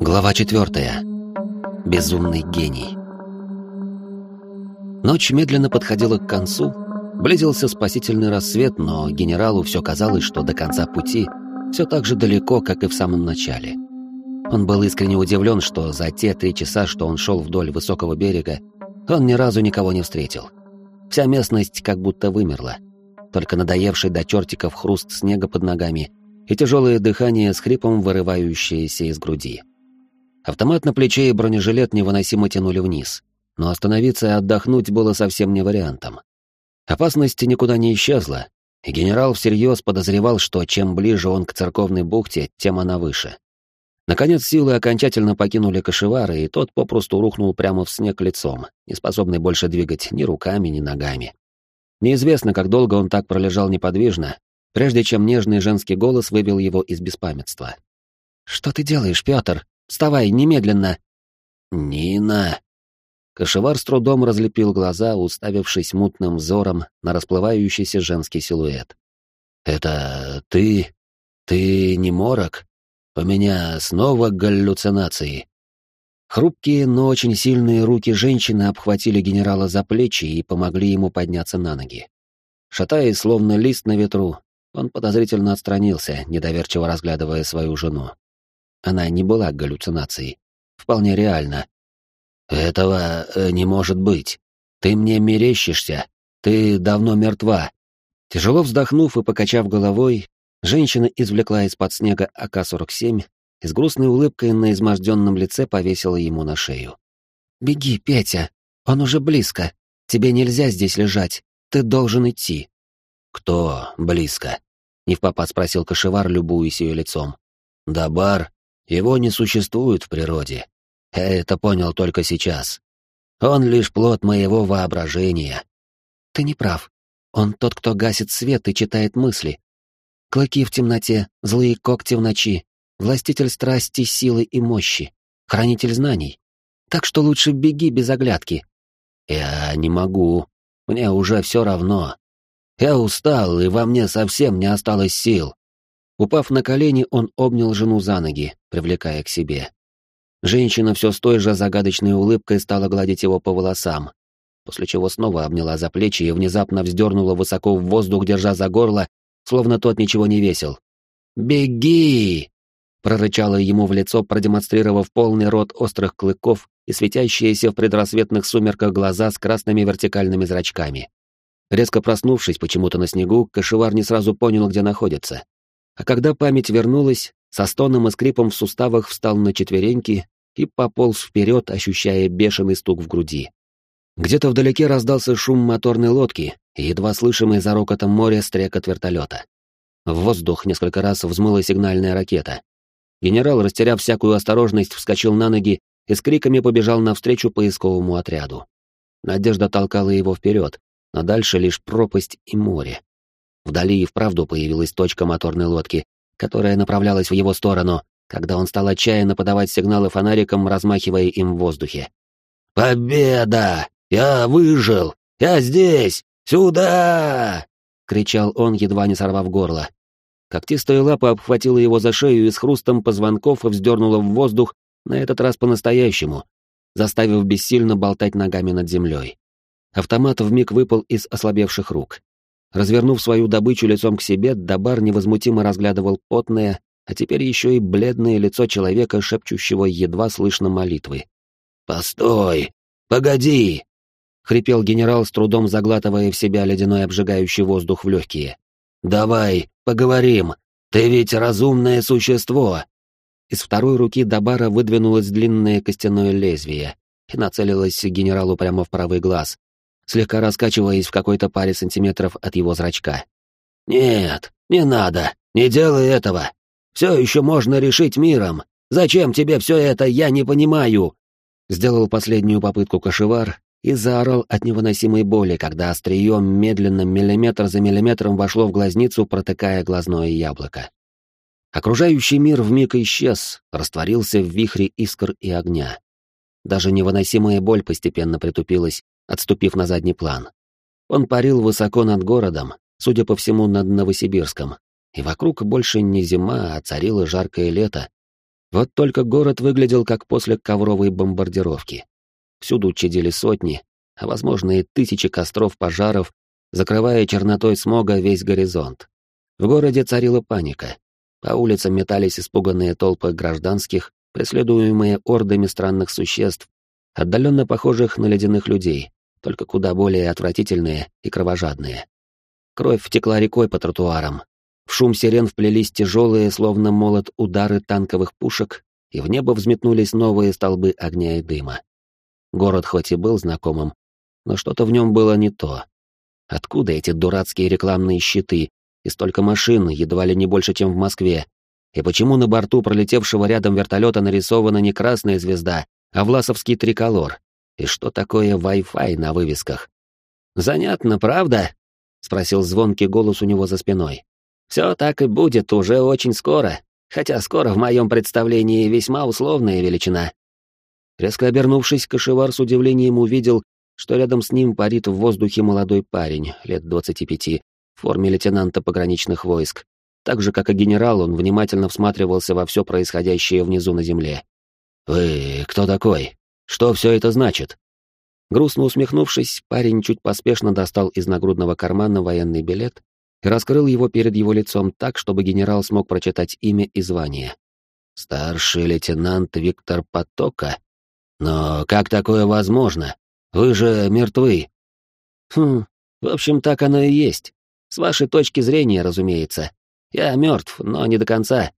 Глава четвертая. Безумный гений. Ночь медленно подходила к концу, близился спасительный рассвет, но генералу все казалось, что до конца пути все так же далеко, как и в самом начале. Он был искренне удивлен, что за те три часа, что он шел вдоль высокого берега, он ни разу никого не встретил. Вся местность как будто вымерла. Только надоевший до чертиков хруст снега под ногами и тяжелое дыхание с хрипом, вырывающееся из груди. Автомат на плече и бронежилет невыносимо тянули вниз, но остановиться и отдохнуть было совсем не вариантом. Опасность никуда не исчезла, и генерал всерьез подозревал, что чем ближе он к церковной бухте, тем она выше. Наконец силы окончательно покинули кошевара, и тот попросту рухнул прямо в снег лицом, не способный больше двигать ни руками, ни ногами. Неизвестно, как долго он так пролежал неподвижно, прежде чем нежный женский голос выбил его из беспамятства. «Что ты делаешь, Пётр? Вставай, немедленно!» «Нина!» Кошевар с трудом разлепил глаза, уставившись мутным взором на расплывающийся женский силуэт. «Это ты? Ты не морок?» У меня снова галлюцинации. Хрупкие, но очень сильные руки женщины обхватили генерала за плечи и помогли ему подняться на ноги. Шатаясь, словно лист на ветру, он подозрительно отстранился, недоверчиво разглядывая свою жену. Она не была галлюцинацией. Вполне реально. «Этого э, не может быть. Ты мне мерещишься. Ты давно мертва». Тяжело вздохнув и покачав головой, Женщина извлекла из-под снега АК-47 и с грустной улыбкой на изможденном лице повесила ему на шею. «Беги, Петя, он уже близко. Тебе нельзя здесь лежать, ты должен идти». «Кто близко?» — невпопад спросил кошевар, любуясь ее лицом. «Дабар, его не существует в природе. Я это понял только сейчас. Он лишь плод моего воображения». «Ты не прав. Он тот, кто гасит свет и читает мысли. Клыки в темноте, злые когти в ночи, властитель страсти, силы и мощи, хранитель знаний. Так что лучше беги без оглядки. Я не могу. Мне уже все равно. Я устал, и во мне совсем не осталось сил. Упав на колени, он обнял жену за ноги, привлекая к себе. Женщина все с той же загадочной улыбкой стала гладить его по волосам, после чего снова обняла за плечи и внезапно вздернула высоко в воздух, держа за горло словно тот ничего не весил. «Беги!» — прорычала ему в лицо, продемонстрировав полный рот острых клыков и светящиеся в предрассветных сумерках глаза с красными вертикальными зрачками. Резко проснувшись почему-то на снегу, кошевар не сразу понял, где находится. А когда память вернулась, со стоном и скрипом в суставах встал на четвереньки и пополз вперед, ощущая бешеный стук в груди. Где-то вдалеке раздался шум моторной лодки и едва слышимый за рокотом моря стрекот вертолета. В воздух несколько раз взмыла сигнальная ракета. Генерал, растеряв всякую осторожность, вскочил на ноги и с криками побежал навстречу поисковому отряду. Надежда толкала его вперед, но дальше лишь пропасть и море. Вдали и вправду появилась точка моторной лодки, которая направлялась в его сторону, когда он стал отчаянно подавать сигналы фонариком, размахивая им в воздухе. «Победа!» «Я выжил! Я здесь! Сюда!» — кричал он, едва не сорвав горло. Когтистая лапа обхватила его за шею и с хрустом позвонков вздернула в воздух, на этот раз по-настоящему, заставив бессильно болтать ногами над землей. Автомат вмиг выпал из ослабевших рук. Развернув свою добычу лицом к себе, Дабар невозмутимо разглядывал потное, а теперь еще и бледное лицо человека, шепчущего едва слышно молитвы. «Постой! Погоди! — хрипел генерал, с трудом заглатывая в себя ледяной обжигающий воздух в легкие. «Давай, поговорим. Ты ведь разумное существо!» Из второй руки Дабара выдвинулось длинное костяное лезвие и нацелилось генералу прямо в правый глаз, слегка раскачиваясь в какой-то паре сантиметров от его зрачка. «Нет, не надо, не делай этого. Все еще можно решить миром. Зачем тебе все это, я не понимаю!» Сделал последнюю попытку кошевар и заорал от невыносимой боли, когда острием медленно, миллиметр за миллиметром вошло в глазницу, протыкая глазное яблоко. Окружающий мир вмиг исчез, растворился в вихре искр и огня. Даже невыносимая боль постепенно притупилась, отступив на задний план. Он парил высоко над городом, судя по всему, над Новосибирском, и вокруг больше не зима, а царило жаркое лето. Вот только город выглядел как после ковровой бомбардировки. Всюду чадили сотни, а возможно и тысячи костров пожаров, закрывая чернотой смога весь горизонт. В городе царила паника. По улицам метались испуганные толпы гражданских, преследуемые ордами странных существ, отдаленно похожих на ледяных людей, только куда более отвратительные и кровожадные. Кровь текла рекой по тротуарам. В шум сирен вплелись тяжелые, словно молот, удары танковых пушек, и в небо взметнулись новые столбы огня и дыма. Город хоть и был знакомым, но что-то в нем было не то. Откуда эти дурацкие рекламные щиты и столько машин, едва ли не больше, чем в Москве? И почему на борту пролетевшего рядом вертолета нарисована не красная звезда, а власовский триколор? И что такое Wi-Fi на вывесках? «Занятно, правда?» — спросил звонкий голос у него за спиной. «Все так и будет уже очень скоро, хотя скоро в моем представлении весьма условная величина». Резко обернувшись, Кашевар с удивлением увидел, что рядом с ним парит в воздухе молодой парень, лет двадцати пяти, в форме лейтенанта пограничных войск. Так же, как и генерал, он внимательно всматривался во все происходящее внизу на земле. «Вы кто такой? Что все это значит?» Грустно усмехнувшись, парень чуть поспешно достал из нагрудного кармана военный билет и раскрыл его перед его лицом так, чтобы генерал смог прочитать имя и звание. «Старший лейтенант Виктор Потока? Но как такое возможно? Вы же мертвы». «Хм, в общем, так оно и есть. С вашей точки зрения, разумеется. Я мертв, но не до конца.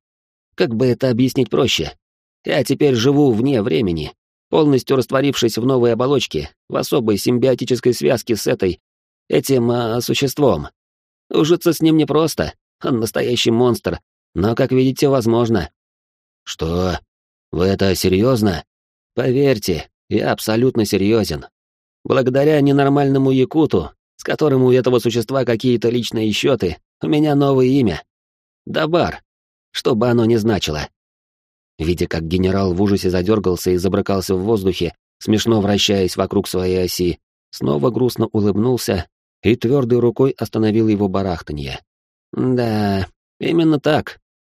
Как бы это объяснить проще? Я теперь живу вне времени, полностью растворившись в новой оболочке, в особой симбиотической связке с этой, этим а, существом. Ужиться с ним непросто, он настоящий монстр, но, как видите, возможно. Что? Вы это серьезно? Поверьте, я абсолютно серьезен. Благодаря ненормальному якуту, с которым у этого существа какие-то личные счеты, у меня новое имя. Дабар, что бы оно ни значило. Видя, как генерал в ужасе задергался и забрыкался в воздухе, смешно вращаясь вокруг своей оси, снова грустно улыбнулся и твердой рукой остановил его барахтанье. «Да, именно так.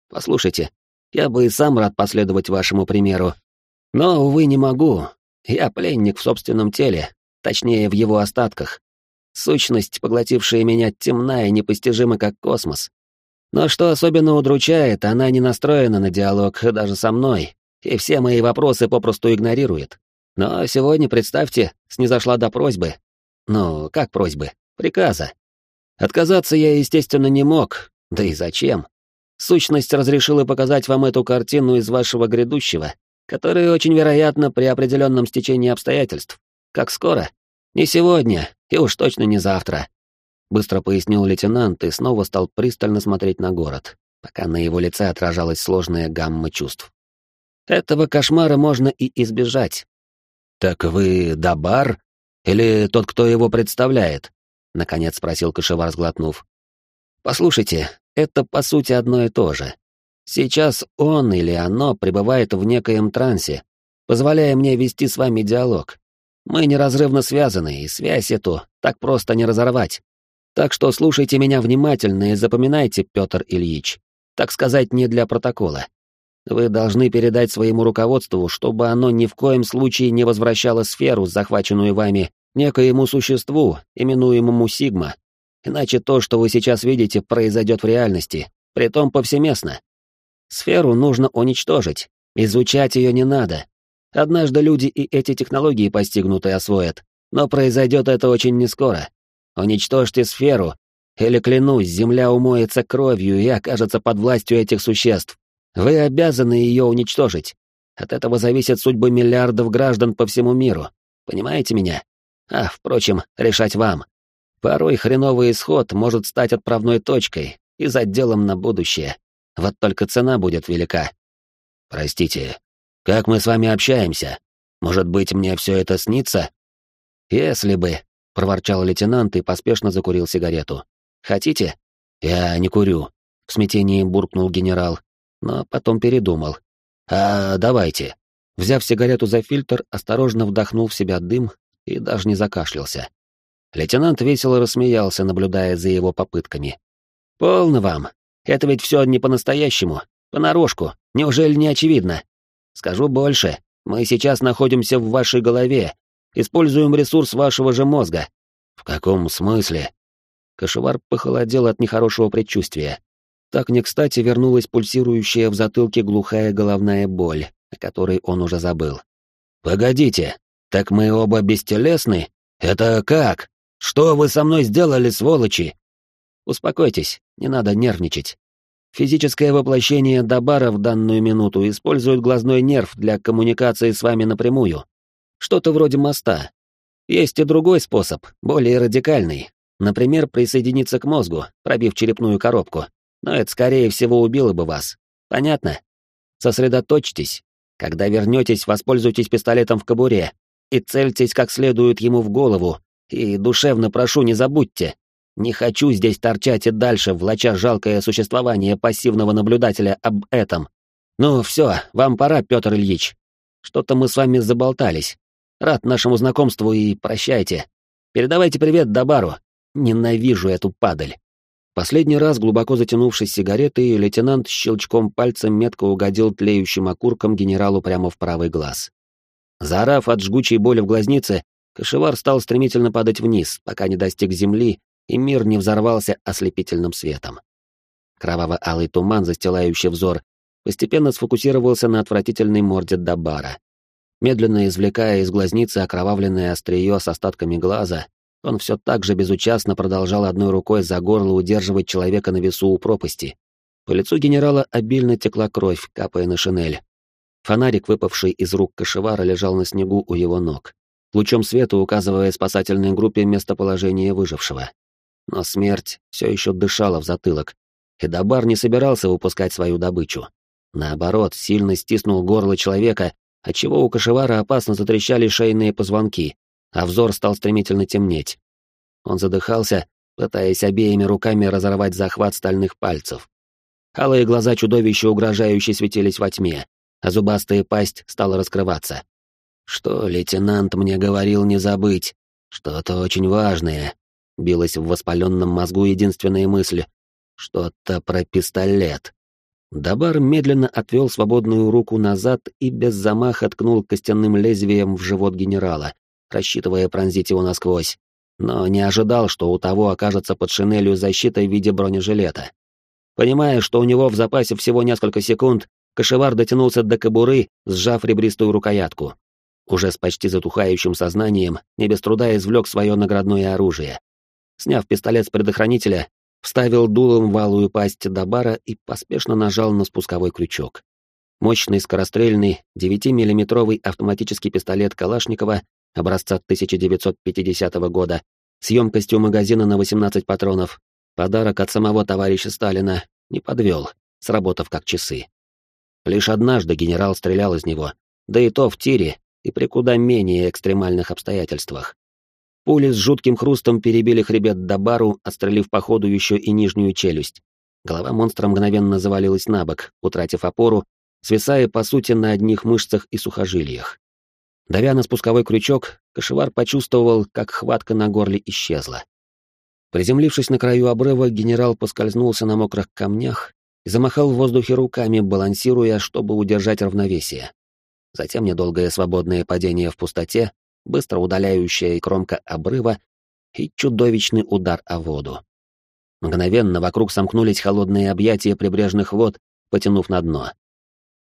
Послушайте, я бы и сам рад последовать вашему примеру. Но, увы, не могу. Я пленник в собственном теле, точнее, в его остатках. Сущность, поглотившая меня, темна и непостижима, как космос. Но что особенно удручает, она не настроена на диалог даже со мной, и все мои вопросы попросту игнорирует. Но сегодня, представьте, снизошла до просьбы. Ну, как просьбы? Приказа. Отказаться я, естественно, не мог, да и зачем? Сущность разрешила показать вам эту картину из вашего грядущего, которая очень вероятно при определенном стечении обстоятельств. Как скоро? Не сегодня, и уж точно не завтра. Быстро пояснил лейтенант и снова стал пристально смотреть на город, пока на его лице отражалась сложная гамма чувств. Этого кошмара можно и избежать. «Так вы Дабар? Или тот, кто его представляет?» — наконец спросил Кашевар, сглотнув. «Послушайте, это по сути одно и то же. Сейчас он или оно пребывает в некоем трансе, позволяя мне вести с вами диалог. Мы неразрывно связаны, и связь эту так просто не разорвать. Так что слушайте меня внимательно и запоминайте, Петр Ильич. Так сказать, не для протокола. Вы должны передать своему руководству, чтобы оно ни в коем случае не возвращало сферу, захваченную вами, некоему существу, именуемому Сигма. Иначе то, что вы сейчас видите, произойдет в реальности, притом повсеместно. Сферу нужно уничтожить, изучать ее не надо. Однажды люди и эти технологии постигнут и освоят, но произойдет это очень нескоро. Уничтожьте сферу, или, клянусь, земля умоется кровью и окажется под властью этих существ. Вы обязаны ее уничтожить. От этого зависят судьбы миллиардов граждан по всему миру. Понимаете меня? А, впрочем, решать вам. Порой хреновый исход может стать отправной точкой и заделом на будущее. Вот только цена будет велика. Простите, как мы с вами общаемся? Может быть, мне все это снится? Если бы, проворчал лейтенант и поспешно закурил сигарету. «Хотите?» «Я не курю», — в смятении буркнул генерал, но потом передумал. «А давайте». Взяв сигарету за фильтр, осторожно вдохнул в себя дым и даже не закашлялся. Лейтенант весело рассмеялся, наблюдая за его попытками. «Полно вам. Это ведь все не по-настоящему, понарошку, неужели не очевидно? Скажу больше, мы сейчас находимся в вашей голове, используем ресурс вашего же мозга. В каком смысле? Кашевар похолодел от нехорошего предчувствия. Так не кстати вернулась пульсирующая в затылке глухая головная боль, о которой он уже забыл. «Погодите, так мы оба бестелесны? Это как? Что вы со мной сделали, сволочи?» «Успокойтесь, не надо нервничать. Физическое воплощение Дабара в данную минуту использует глазной нерв для коммуникации с вами напрямую. Что-то вроде моста. Есть и другой способ, более радикальный. Например, присоединиться к мозгу, пробив черепную коробку. Но это, скорее всего, убило бы вас. Понятно? Сосредоточьтесь. Когда вернетесь, воспользуйтесь пистолетом в кобуре и цельтесь как следует ему в голову. И душевно прошу, не забудьте. Не хочу здесь торчать и дальше, влача жалкое существование пассивного наблюдателя об этом. Ну, все, вам пора, Петр Ильич. Что-то мы с вами заболтались. Рад нашему знакомству и прощайте. Передавайте привет Дабару. Ненавижу эту падаль. Последний раз, глубоко затянувшись сигаретой, лейтенант щелчком пальцем метко угодил тлеющим окурком генералу прямо в правый глаз. Заорав от жгучей боли в глазнице, кошевар стал стремительно падать вниз, пока не достиг земли, и мир не взорвался ослепительным светом. Кроваво-алый туман, застилающий взор, постепенно сфокусировался на отвратительной морде Дабара. Медленно извлекая из глазницы окровавленное острие с остатками глаза, он все так же безучастно продолжал одной рукой за горло удерживать человека на весу у пропасти. По лицу генерала обильно текла кровь, капая на шинель. Фонарик, выпавший из рук кошевара, лежал на снегу у его ног, лучом света указывая спасательной группе местоположение выжившего. Но смерть все еще дышала в затылок, и Дабар не собирался выпускать свою добычу. Наоборот, сильно стиснул горло человека, отчего у кошевара опасно затрещали шейные позвонки, а взор стал стремительно темнеть. Он задыхался, пытаясь обеими руками разорвать захват стальных пальцев. Алые глаза чудовища угрожающе светились во тьме, а зубастая пасть стала раскрываться. «Что лейтенант мне говорил не забыть? Что-то очень важное», — билась в воспаленном мозгу единственная мысль. «Что-то про пистолет». Дабар медленно отвел свободную руку назад и без замаха ткнул костяным лезвием в живот генерала, рассчитывая пронзить его насквозь, но не ожидал, что у того окажется под шинелью защита в виде бронежилета. Понимая, что у него в запасе всего несколько секунд, кошевар дотянулся до кобуры, сжав ребристую рукоятку. Уже с почти затухающим сознанием, не без труда извлек свое наградное оружие. Сняв пистолет с предохранителя, вставил дулом валую пасть до бара и поспешно нажал на спусковой крючок. Мощный скорострельный 9-миллиметровый автоматический пистолет Калашникова образца 1950 года, с емкостью магазина на 18 патронов, подарок от самого товарища Сталина, не подвел, сработав как часы. Лишь однажды генерал стрелял из него, да и то в тире и при куда менее экстремальных обстоятельствах. Пули с жутким хрустом перебили хребет до бару, отстрелив по ходу еще и нижнюю челюсть. Голова монстра мгновенно завалилась на бок, утратив опору, свисая по сути на одних мышцах и сухожилиях. Давя на спусковой крючок, кошевар почувствовал, как хватка на горле исчезла. Приземлившись на краю обрыва, генерал поскользнулся на мокрых камнях и замахал в воздухе руками, балансируя, чтобы удержать равновесие. Затем недолгое свободное падение в пустоте, быстро удаляющая кромка обрыва и чудовищный удар о воду. Мгновенно вокруг сомкнулись холодные объятия прибрежных вод, потянув на дно.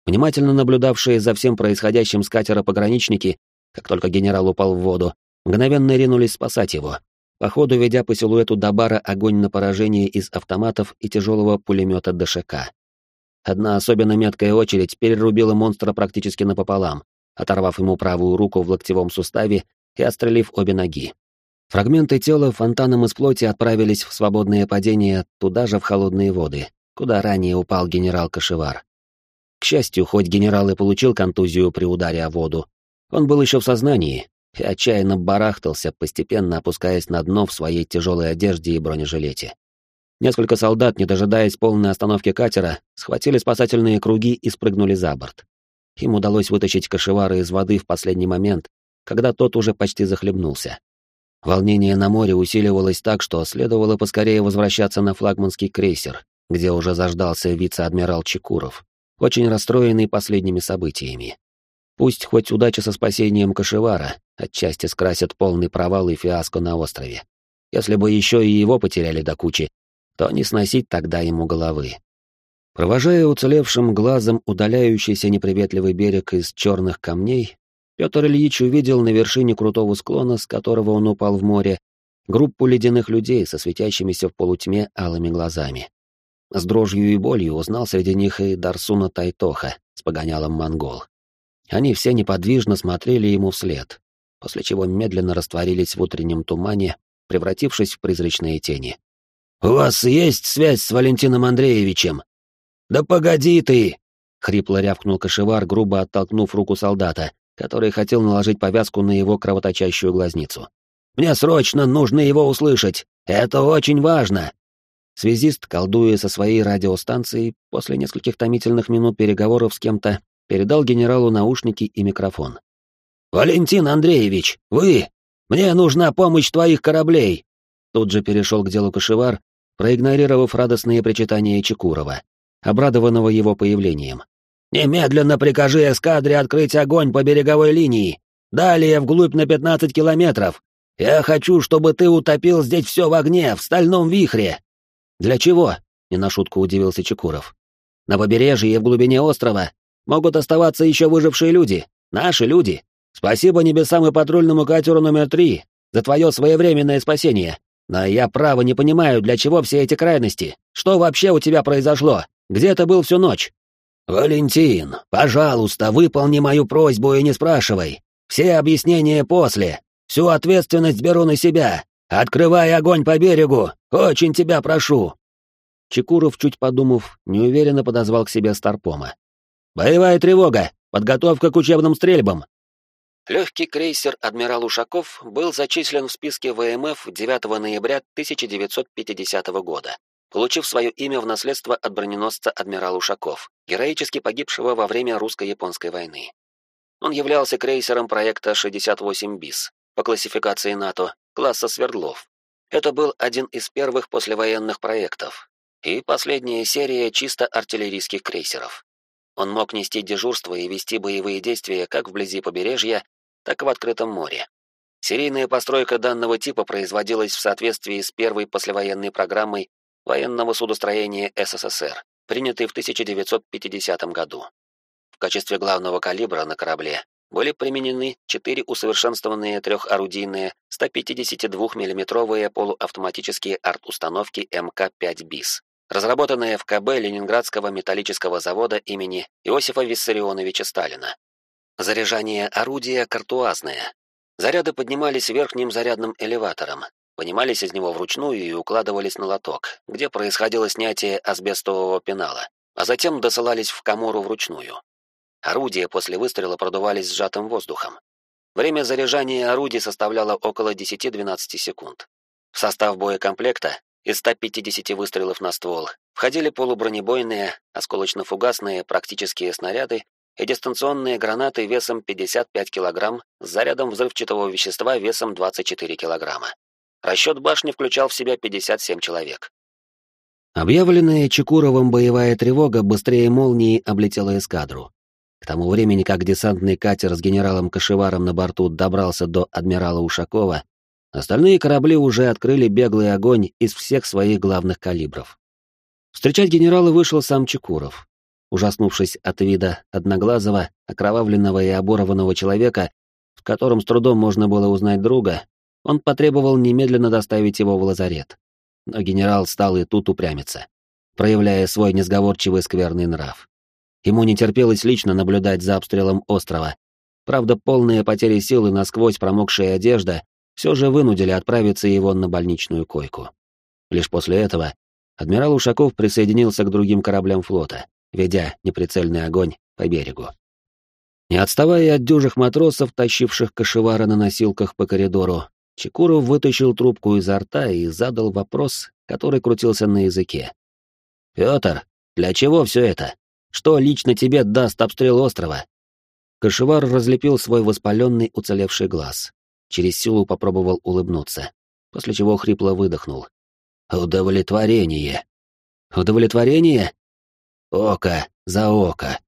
Внимательно наблюдавшие за всем происходящим с катера пограничники, как только генерал упал в воду, мгновенно ринулись спасать его, по ходу ведя по силуэту Дабара огонь на поражение из автоматов и тяжелого пулемета ДШК. Одна особенно меткая очередь перерубила монстра практически напополам, оторвав ему правую руку в локтевом суставе и отстрелив обе ноги. Фрагменты тела фонтаном из плоти отправились в свободное падение туда же в холодные воды, куда ранее упал генерал Кашевар. К счастью, хоть генерал и получил контузию при ударе о воду, он был еще в сознании и отчаянно барахтался, постепенно опускаясь на дно в своей тяжелой одежде и бронежилете. Несколько солдат, не дожидаясь полной остановки катера, схватили спасательные круги и спрыгнули за борт. Им удалось вытащить кошевара из воды в последний момент, когда тот уже почти захлебнулся. Волнение на море усиливалось так, что следовало поскорее возвращаться на флагманский крейсер, где уже заждался вице-адмирал Чекуров, очень расстроенный последними событиями. Пусть хоть удача со спасением Кашевара отчасти скрасит полный провал и фиаско на острове. Если бы еще и его потеряли до кучи, то не сносить тогда ему головы. Провожая уцелевшим глазом удаляющийся неприветливый берег из черных камней, Петр Ильич увидел на вершине крутого склона, с которого он упал в море, группу ледяных людей со светящимися в полутьме алыми глазами. С дрожью и болью узнал среди них и Дарсуна Тайтоха с погонялом монгол. Они все неподвижно смотрели ему вслед, после чего медленно растворились в утреннем тумане, превратившись в призрачные тени. «У вас есть связь с Валентином Андреевичем?» «Да погоди ты!» — хрипло рявкнул кошевар, грубо оттолкнув руку солдата, который хотел наложить повязку на его кровоточащую глазницу. «Мне срочно нужно его услышать! Это очень важно!» Связист, колдуя со своей радиостанцией, после нескольких томительных минут переговоров с кем-то, передал генералу наушники и микрофон. «Валентин Андреевич, вы! Мне нужна помощь твоих кораблей!» Тут же перешел к делу кошевар, проигнорировав радостные причитания Чекурова, обрадованного его появлением. «Немедленно прикажи эскадре открыть огонь по береговой линии, далее вглубь на 15 километров. Я хочу, чтобы ты утопил здесь все в огне, в стальном вихре». «Для чего?» — не на шутку удивился Чекуров. «На побережье и в глубине острова могут оставаться еще выжившие люди, наши люди. Спасибо небесам и патрульному катеру номер три за твое своевременное спасение. Но я право не понимаю, для чего все эти крайности. Что вообще у тебя произошло? Где ты был всю ночь?» «Валентин, пожалуйста, выполни мою просьбу и не спрашивай. Все объяснения после. Всю ответственность беру на себя. Открывай огонь по берегу. Очень тебя прошу». Чекуров, чуть подумав, неуверенно подозвал к себе Старпома. «Боевая тревога! Подготовка к учебным стрельбам!» Легкий крейсер «Адмирал Ушаков» был зачислен в списке ВМФ 9 ноября 1950 года, получив свое имя в наследство от броненосца «Адмирал Ушаков», героически погибшего во время русско-японской войны. Он являлся крейсером проекта 68 БИС по классификации НАТО, класса Свердлов. Это был один из первых послевоенных проектов и последняя серия чисто артиллерийских крейсеров. Он мог нести дежурство и вести боевые действия как вблизи побережья, так и в открытом море. Серийная постройка данного типа производилась в соответствии с первой послевоенной программой военного судостроения СССР, принятой в 1950 году. В качестве главного калибра на корабле были применены четыре усовершенствованные трехорудийные 152 миллиметровые полуавтоматические арт-установки МК-5 БИС, разработанные в КБ Ленинградского металлического завода имени Иосифа Виссарионовича Сталина. Заряжание орудия картуазное. Заряды поднимались верхним зарядным элеватором, вынимались из него вручную и укладывались на лоток, где происходило снятие асбестового пенала, а затем досылались в камору вручную. Орудия после выстрела продувались сжатым воздухом. Время заряжания орудий составляло около 10-12 секунд. В состав боекомплекта из 150 выстрелов на ствол входили полубронебойные, осколочно-фугасные практические снаряды и дистанционные гранаты весом 55 кг с зарядом взрывчатого вещества весом 24 кг. Расчет башни включал в себя 57 человек. Объявленная Чекуровым боевая тревога быстрее молнии облетела эскадру. К тому времени, как десантный катер с генералом Кашеваром на борту добрался до адмирала Ушакова, остальные корабли уже открыли беглый огонь из всех своих главных калибров. Встречать генерала вышел сам Чекуров. Ужаснувшись от вида одноглазого, окровавленного и оборванного человека, в котором с трудом можно было узнать друга, он потребовал немедленно доставить его в лазарет. Но генерал стал и тут упрямиться, проявляя свой несговорчивый скверный нрав. Ему не терпелось лично наблюдать за обстрелом острова. Правда, полные потери сил и насквозь промокшая одежда все же вынудили отправиться его на больничную койку. Лишь после этого адмирал Ушаков присоединился к другим кораблям флота, ведя неприцельный огонь по берегу. Не отставая от дюжих матросов, тащивших кошевара на носилках по коридору, Чекуров вытащил трубку изо рта и задал вопрос, который крутился на языке. «Пётр, для чего все это? Что лично тебе даст обстрел острова?» Кошевар разлепил свой воспаленный уцелевший глаз. Через силу попробовал улыбнуться, после чего хрипло выдохнул. «Удовлетворение. Удовлетворение? Око за око.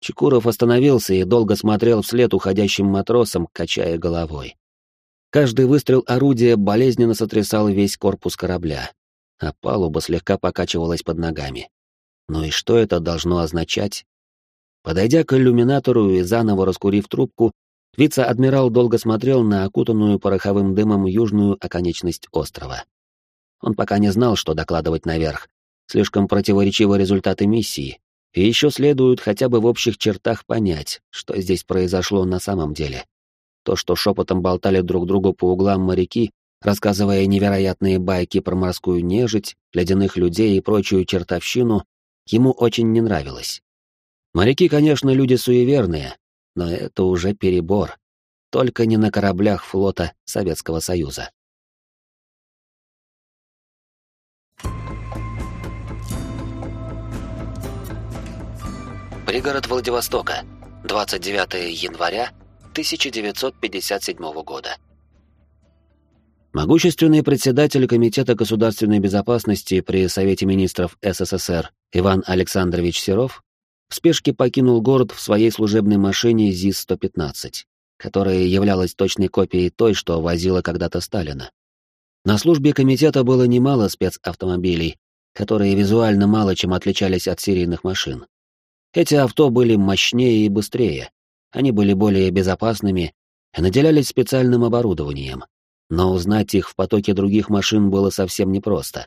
Чекуров остановился и долго смотрел вслед уходящим матросам, качая головой. Каждый выстрел орудия болезненно сотрясал весь корпус корабля, а палуба слегка покачивалась под ногами. Ну и что это должно означать? Подойдя к иллюминатору и заново раскурив трубку, вице-адмирал долго смотрел на окутанную пороховым дымом южную оконечность острова. Он пока не знал, что докладывать наверх. Слишком противоречивы результаты миссии, и еще следует хотя бы в общих чертах понять, что здесь произошло на самом деле. То, что шепотом болтали друг другу по углам моряки, рассказывая невероятные байки про морскую нежить, ледяных людей и прочую чертовщину, ему очень не нравилось. Моряки, конечно, люди суеверные, но это уже перебор. Только не на кораблях флота Советского Союза. Пригород Владивостока. 29 января 1957 года. Могущественный председатель Комитета государственной безопасности при Совете министров СССР Иван Александрович Серов в спешке покинул город в своей служебной машине ЗИС-115, которая являлась точной копией той, что возила когда-то Сталина. На службе комитета было немало спецавтомобилей, которые визуально мало чем отличались от серийных машин. Эти авто были мощнее и быстрее, они были более безопасными и наделялись специальным оборудованием, но узнать их в потоке других машин было совсем непросто.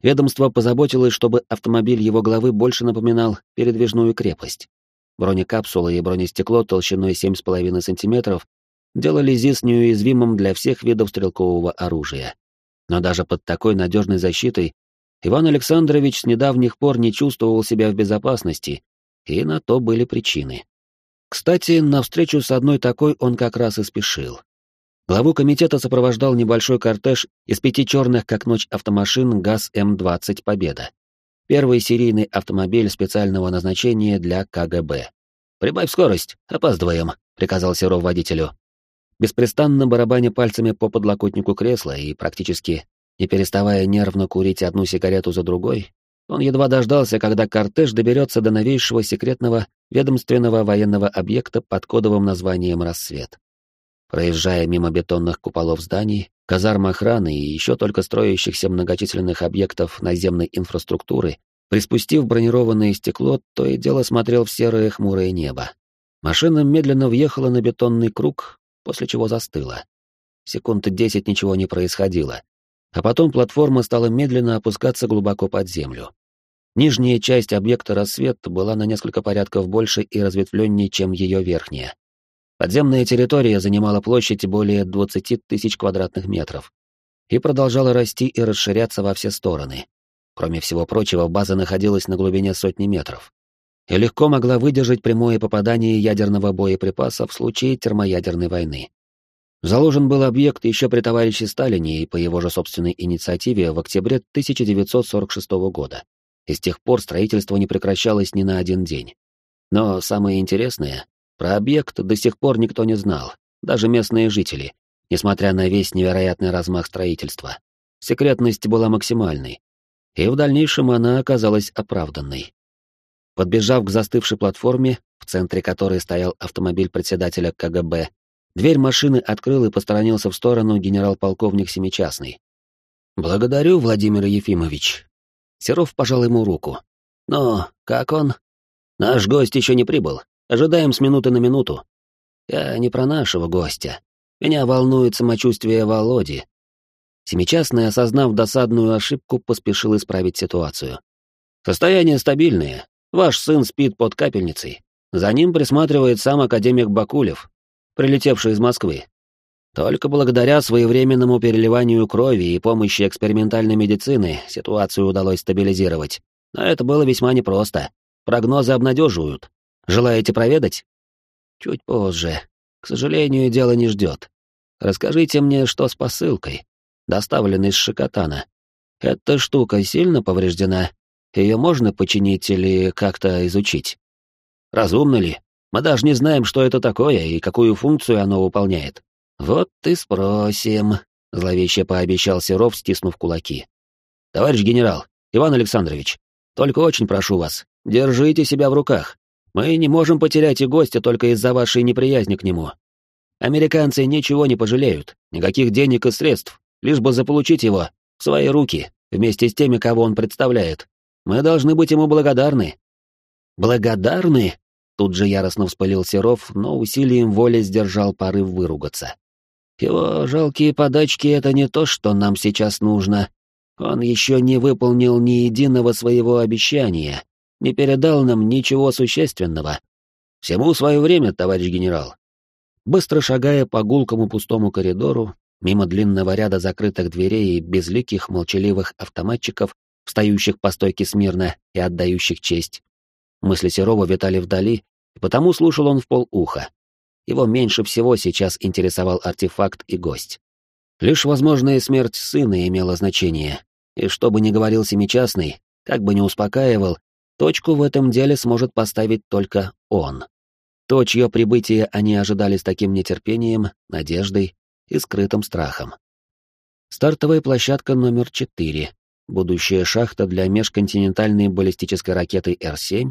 Ведомство позаботилось, чтобы автомобиль его главы больше напоминал передвижную крепость. Бронекапсулы и бронестекло толщиной 7,5 см делали ЗИС неуязвимым для всех видов стрелкового оружия. Но даже под такой надежной защитой Иван Александрович с недавних пор не чувствовал себя в безопасности, и на то были причины. Кстати, на встречу с одной такой он как раз и спешил. Главу комитета сопровождал небольшой кортеж из пяти черных как ночь автомашин ГАЗ-М-20 «Победа». Первый серийный автомобиль специального назначения для КГБ. «Прибавь скорость, опаздываем», — приказал Серов водителю. Беспрестанно барабаня пальцами по подлокотнику кресла и практически не переставая нервно курить одну сигарету за другой, он едва дождался, когда кортеж доберется до новейшего секретного ведомственного военного объекта под кодовым названием «Рассвет». Проезжая мимо бетонных куполов зданий, казарм охраны и еще только строящихся многочисленных объектов наземной инфраструктуры, приспустив бронированное стекло, то и дело смотрел в серое хмурое небо. Машина медленно въехала на бетонный круг, после чего застыла. Секунды десять ничего не происходило. А потом платформа стала медленно опускаться глубоко под землю. Нижняя часть объекта «Рассвет» была на несколько порядков больше и разветвленнее, чем ее верхняя. Подземная территория занимала площадь более 20 тысяч квадратных метров и продолжала расти и расширяться во все стороны. Кроме всего прочего, база находилась на глубине сотни метров и легко могла выдержать прямое попадание ядерного боеприпаса в случае термоядерной войны. Заложен был объект еще при товарище Сталине и по его же собственной инициативе в октябре 1946 года. И с тех пор строительство не прекращалось ни на один день. Но самое интересное, про объект до сих пор никто не знал, даже местные жители, несмотря на весь невероятный размах строительства. Секретность была максимальной, и в дальнейшем она оказалась оправданной. Подбежав к застывшей платформе, в центре которой стоял автомобиль председателя КГБ, дверь машины открыл и посторонился в сторону генерал-полковник Семичастный. «Благодарю, Владимир Ефимович». Серов пожал ему руку. «Но как он?» «Наш гость еще не прибыл. Ожидаем с минуты на минуту. Я не про нашего гостя. Меня волнует самочувствие Володи. Семичастный, осознав досадную ошибку, поспешил исправить ситуацию. Состояние стабильное. Ваш сын спит под капельницей. За ним присматривает сам академик Бакулев, прилетевший из Москвы. Только благодаря своевременному переливанию крови и помощи экспериментальной медицины ситуацию удалось стабилизировать. Но это было весьма непросто. Прогнозы обнадеживают. Желаете проведать? Чуть позже. К сожалению, дело не ждет. Расскажите мне, что с посылкой, доставленной из Шикотана. Эта штука сильно повреждена? Ее можно починить или как-то изучить? Разумно ли? Мы даже не знаем, что это такое и какую функцию оно выполняет. Вот и спросим, зловеще пообещал Серов, стиснув кулаки. Товарищ генерал, Иван Александрович, только очень прошу вас, держите себя в руках. Мы не можем потерять и гостя только из-за вашей неприязни к нему. Американцы ничего не пожалеют, никаких денег и средств, лишь бы заполучить его в свои руки, вместе с теми, кого он представляет. Мы должны быть ему благодарны». «Благодарны?» Тут же яростно вспылил Серов, но усилием воли сдержал порыв выругаться. «Его жалкие подачки — это не то, что нам сейчас нужно. Он еще не выполнил ни единого своего обещания, не передал нам ничего существенного. Всему свое время, товарищ генерал». Быстро шагая по гулкому пустому коридору, мимо длинного ряда закрытых дверей и безликих молчаливых автоматчиков, встающих по стойке смирно и отдающих честь. Мысли Серова витали вдали, и потому слушал он в полуха. Его меньше всего сейчас интересовал артефакт и гость. Лишь возможная смерть сына имела значение, и что бы ни говорил Семичастный, как бы ни успокаивал, точку в этом деле сможет поставить только он. То, чье прибытие они ожидали с таким нетерпением, надеждой и скрытым страхом. Стартовая площадка номер 4, будущая шахта для межконтинентальной баллистической ракеты Р-7,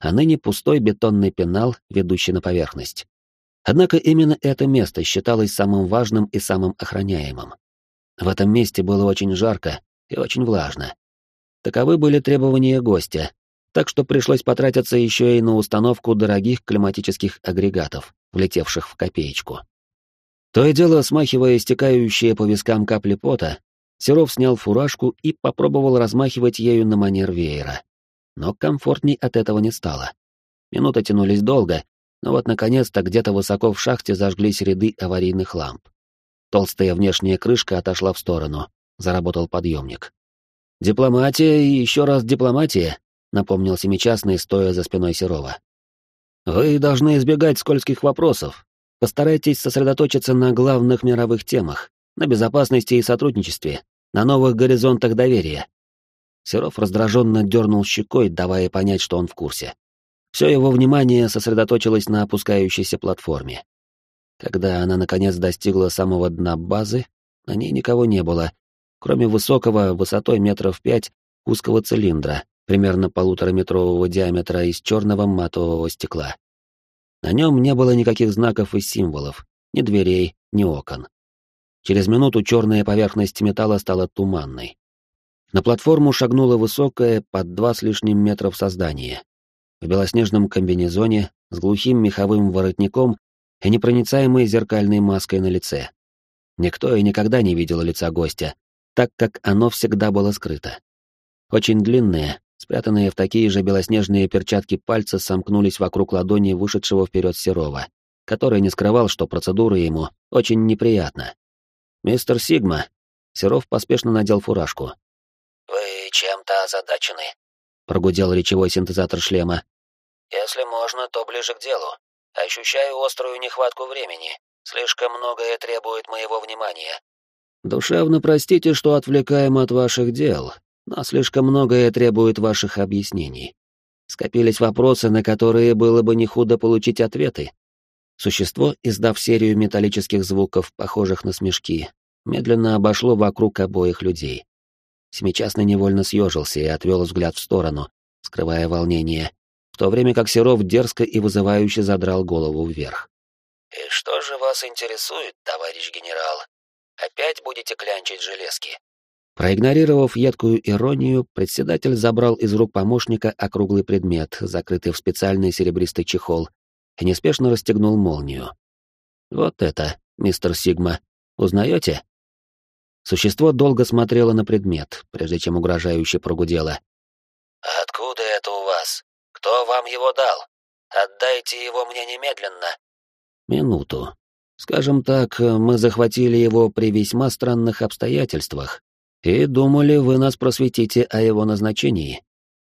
а ныне пустой бетонный пенал, ведущий на поверхность. Однако именно это место считалось самым важным и самым охраняемым. В этом месте было очень жарко и очень влажно. Таковы были требования гостя, так что пришлось потратиться еще и на установку дорогих климатических агрегатов, влетевших в копеечку. То и дело, смахивая стекающие по вискам капли пота, Серов снял фуражку и попробовал размахивать ею на манер веера. Но комфортней от этого не стало. Минуты тянулись долго, но вот наконец-то где-то высоко в шахте зажглись ряды аварийных ламп. Толстая внешняя крышка отошла в сторону, заработал подъемник. «Дипломатия и еще раз дипломатия», — напомнил семичастный, стоя за спиной Серова. «Вы должны избегать скользких вопросов, Постарайтесь сосредоточиться на главных мировых темах, на безопасности и сотрудничестве, на новых горизонтах доверия. Серов раздраженно дернул щекой, давая понять, что он в курсе. Все его внимание сосредоточилось на опускающейся платформе. Когда она наконец достигла самого дна базы, на ней никого не было, кроме высокого, высотой метров пять, узкого цилиндра, примерно полутораметрового диаметра из черного матового стекла. На нем не было никаких знаков и символов, ни дверей, ни окон. Через минуту черная поверхность металла стала туманной. На платформу шагнуло высокое, под два с лишним метров создание. В белоснежном комбинезоне, с глухим меховым воротником и непроницаемой зеркальной маской на лице. Никто и никогда не видел лица гостя, так как оно всегда было скрыто. Очень длинное, Спрятанные в такие же белоснежные перчатки пальцы сомкнулись вокруг ладони вышедшего вперед Серова, который не скрывал, что процедура ему очень неприятна. «Мистер Сигма», — Серов поспешно надел фуражку. «Вы чем-то озадачены?» — прогудел речевой синтезатор шлема. «Если можно, то ближе к делу. Ощущаю острую нехватку времени. Слишком многое требует моего внимания». «Душевно простите, что отвлекаем от ваших дел, но слишком многое требует ваших объяснений. Скопились вопросы, на которые было бы не худо получить ответы. Существо, издав серию металлических звуков, похожих на смешки, медленно обошло вокруг обоих людей. Семичастный невольно съежился и отвел взгляд в сторону, скрывая волнение, в то время как Серов дерзко и вызывающе задрал голову вверх. «И что же вас интересует, товарищ генерал? Опять будете клянчить железки?» Проигнорировав едкую иронию, председатель забрал из рук помощника округлый предмет, закрытый в специальный серебристый чехол, и неспешно расстегнул молнию. «Вот это, мистер Сигма, узнаете?» Существо долго смотрело на предмет, прежде чем угрожающе прогудело. «Откуда это у вас? Кто вам его дал? Отдайте его мне немедленно!» «Минуту. Скажем так, мы захватили его при весьма странных обстоятельствах, и думали, вы нас просветите о его назначении.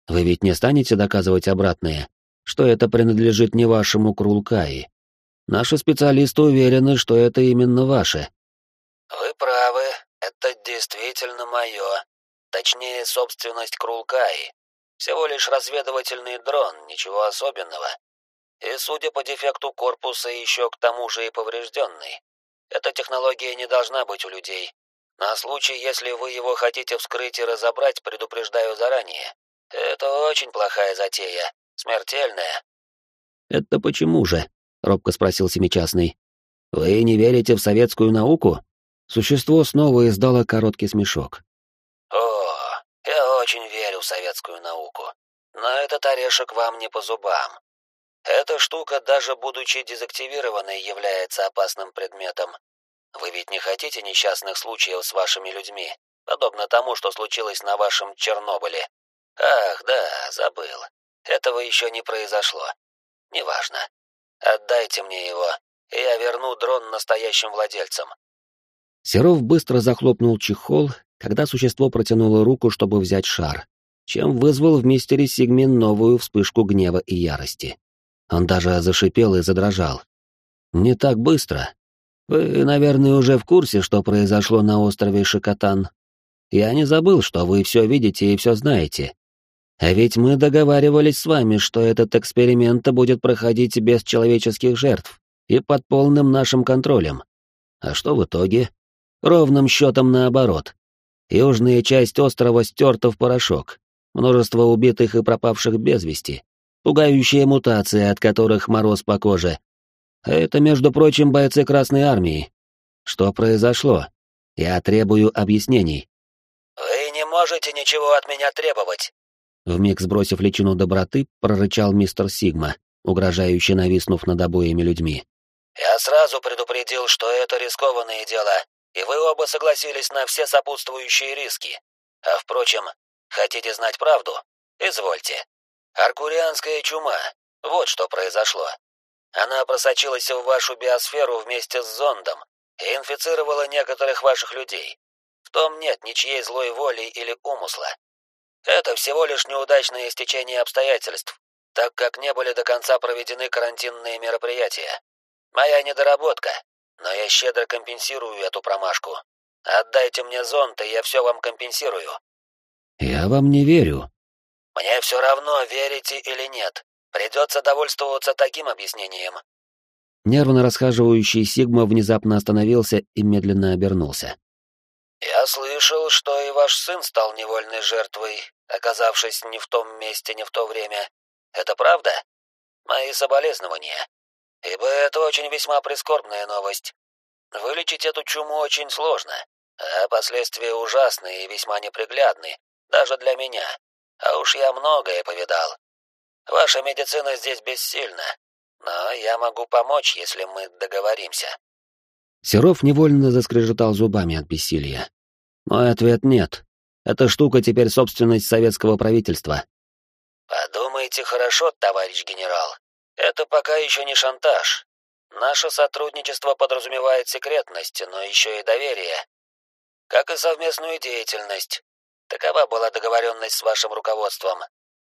Вы ведь не станете доказывать обратное, что это принадлежит не вашему Крулкаи. Наши специалисты уверены, что это именно ваше. Вы правы, это действительно мое. Точнее, собственность Крулкаи. Всего лишь разведывательный дрон, ничего особенного. И, судя по дефекту корпуса, еще к тому же и поврежденный. Эта технология не должна быть у людей, На случай, если вы его хотите вскрыть и разобрать, предупреждаю заранее. Это очень плохая затея, смертельная. Это почему же? робко спросил семичастный. Вы не верите в советскую науку? Существо снова издало короткий смешок. О, я очень верю советскую науку. Но этот орешек вам не по зубам. Эта штука, даже будучи дезактивированной, является опасным предметом. Вы ведь не хотите несчастных случаев с вашими людьми, подобно тому, что случилось на вашем Чернобыле. Ах, да, забыл. Этого еще не произошло. Неважно. Отдайте мне его, и я верну дрон настоящим владельцам. Серов быстро захлопнул чехол, когда существо протянуло руку, чтобы взять шар, чем вызвал в мистере Сигмин новую вспышку гнева и ярости. Он даже зашипел и задрожал. «Не так быстро. Вы, наверное, уже в курсе, что произошло на острове Шикотан. Я не забыл, что вы все видите и все знаете. А ведь мы договаривались с вами, что этот эксперимент будет проходить без человеческих жертв и под полным нашим контролем. А что в итоге? Ровным счетом наоборот. Южная часть острова стерта в порошок. Множество убитых и пропавших без вести. Пугающие мутации, от которых мороз по коже. А это, между прочим, бойцы Красной Армии. Что произошло? Я требую объяснений. «Вы не можете ничего от меня требовать!» Вмиг сбросив личину доброты, прорычал мистер Сигма, угрожающе нависнув над обоими людьми. «Я сразу предупредил, что это рискованные дела, и вы оба согласились на все сопутствующие риски. А впрочем, хотите знать правду? Извольте. Аркурианская чума. Вот что произошло. Она просочилась в вашу биосферу вместе с зондом и инфицировала некоторых ваших людей. В том нет ничьей злой воли или умысла. Это всего лишь неудачное стечение обстоятельств, так как не были до конца проведены карантинные мероприятия. Моя недоработка, но я щедро компенсирую эту промашку. Отдайте мне зонт, и я все вам компенсирую. Я вам не верю, мне все равно, верите или нет. Придется довольствоваться таким объяснением. Нервно расхаживающий Сигма внезапно остановился и медленно обернулся. «Я слышал, что и ваш сын стал невольной жертвой, оказавшись не в том месте, не в то время. Это правда? Мои соболезнования. Ибо это очень весьма прискорбная новость. Вылечить эту чуму очень сложно, а последствия ужасные и весьма неприглядны, даже для меня. А уж я многое повидал. Ваша медицина здесь бессильна, но я могу помочь, если мы договоримся». Серов невольно заскрежетал зубами от бессилия. Мой ответ — нет. Эта штука теперь собственность советского правительства. Подумайте хорошо, товарищ генерал. Это пока еще не шантаж. Наше сотрудничество подразумевает секретность, но еще и доверие. Как и совместную деятельность. Такова была договоренность с вашим руководством.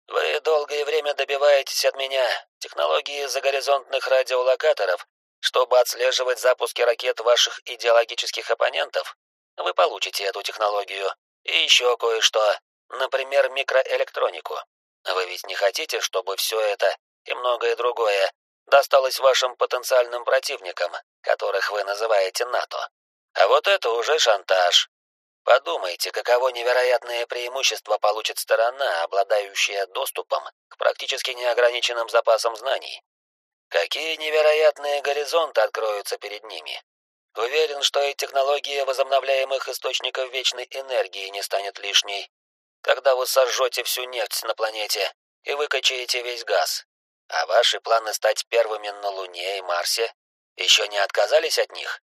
Вы долгое время добиваетесь от меня технологии загоризонтных радиолокаторов, чтобы отслеживать запуски ракет ваших идеологических оппонентов. Вы получите эту технологию. И еще кое-что, например, микроэлектронику. Вы ведь не хотите, чтобы все это и многое другое досталось вашим потенциальным противникам, которых вы называете НАТО. А вот это уже шантаж, Подумайте, каково невероятное преимущество получит сторона, обладающая доступом к практически неограниченным запасам знаний. Какие невероятные горизонты откроются перед ними. Уверен, что и технология возобновляемых источников вечной энергии не станет лишней. Когда вы сожжете всю нефть на планете и выкачаете весь газ, а ваши планы стать первыми на Луне и Марсе еще не отказались от них?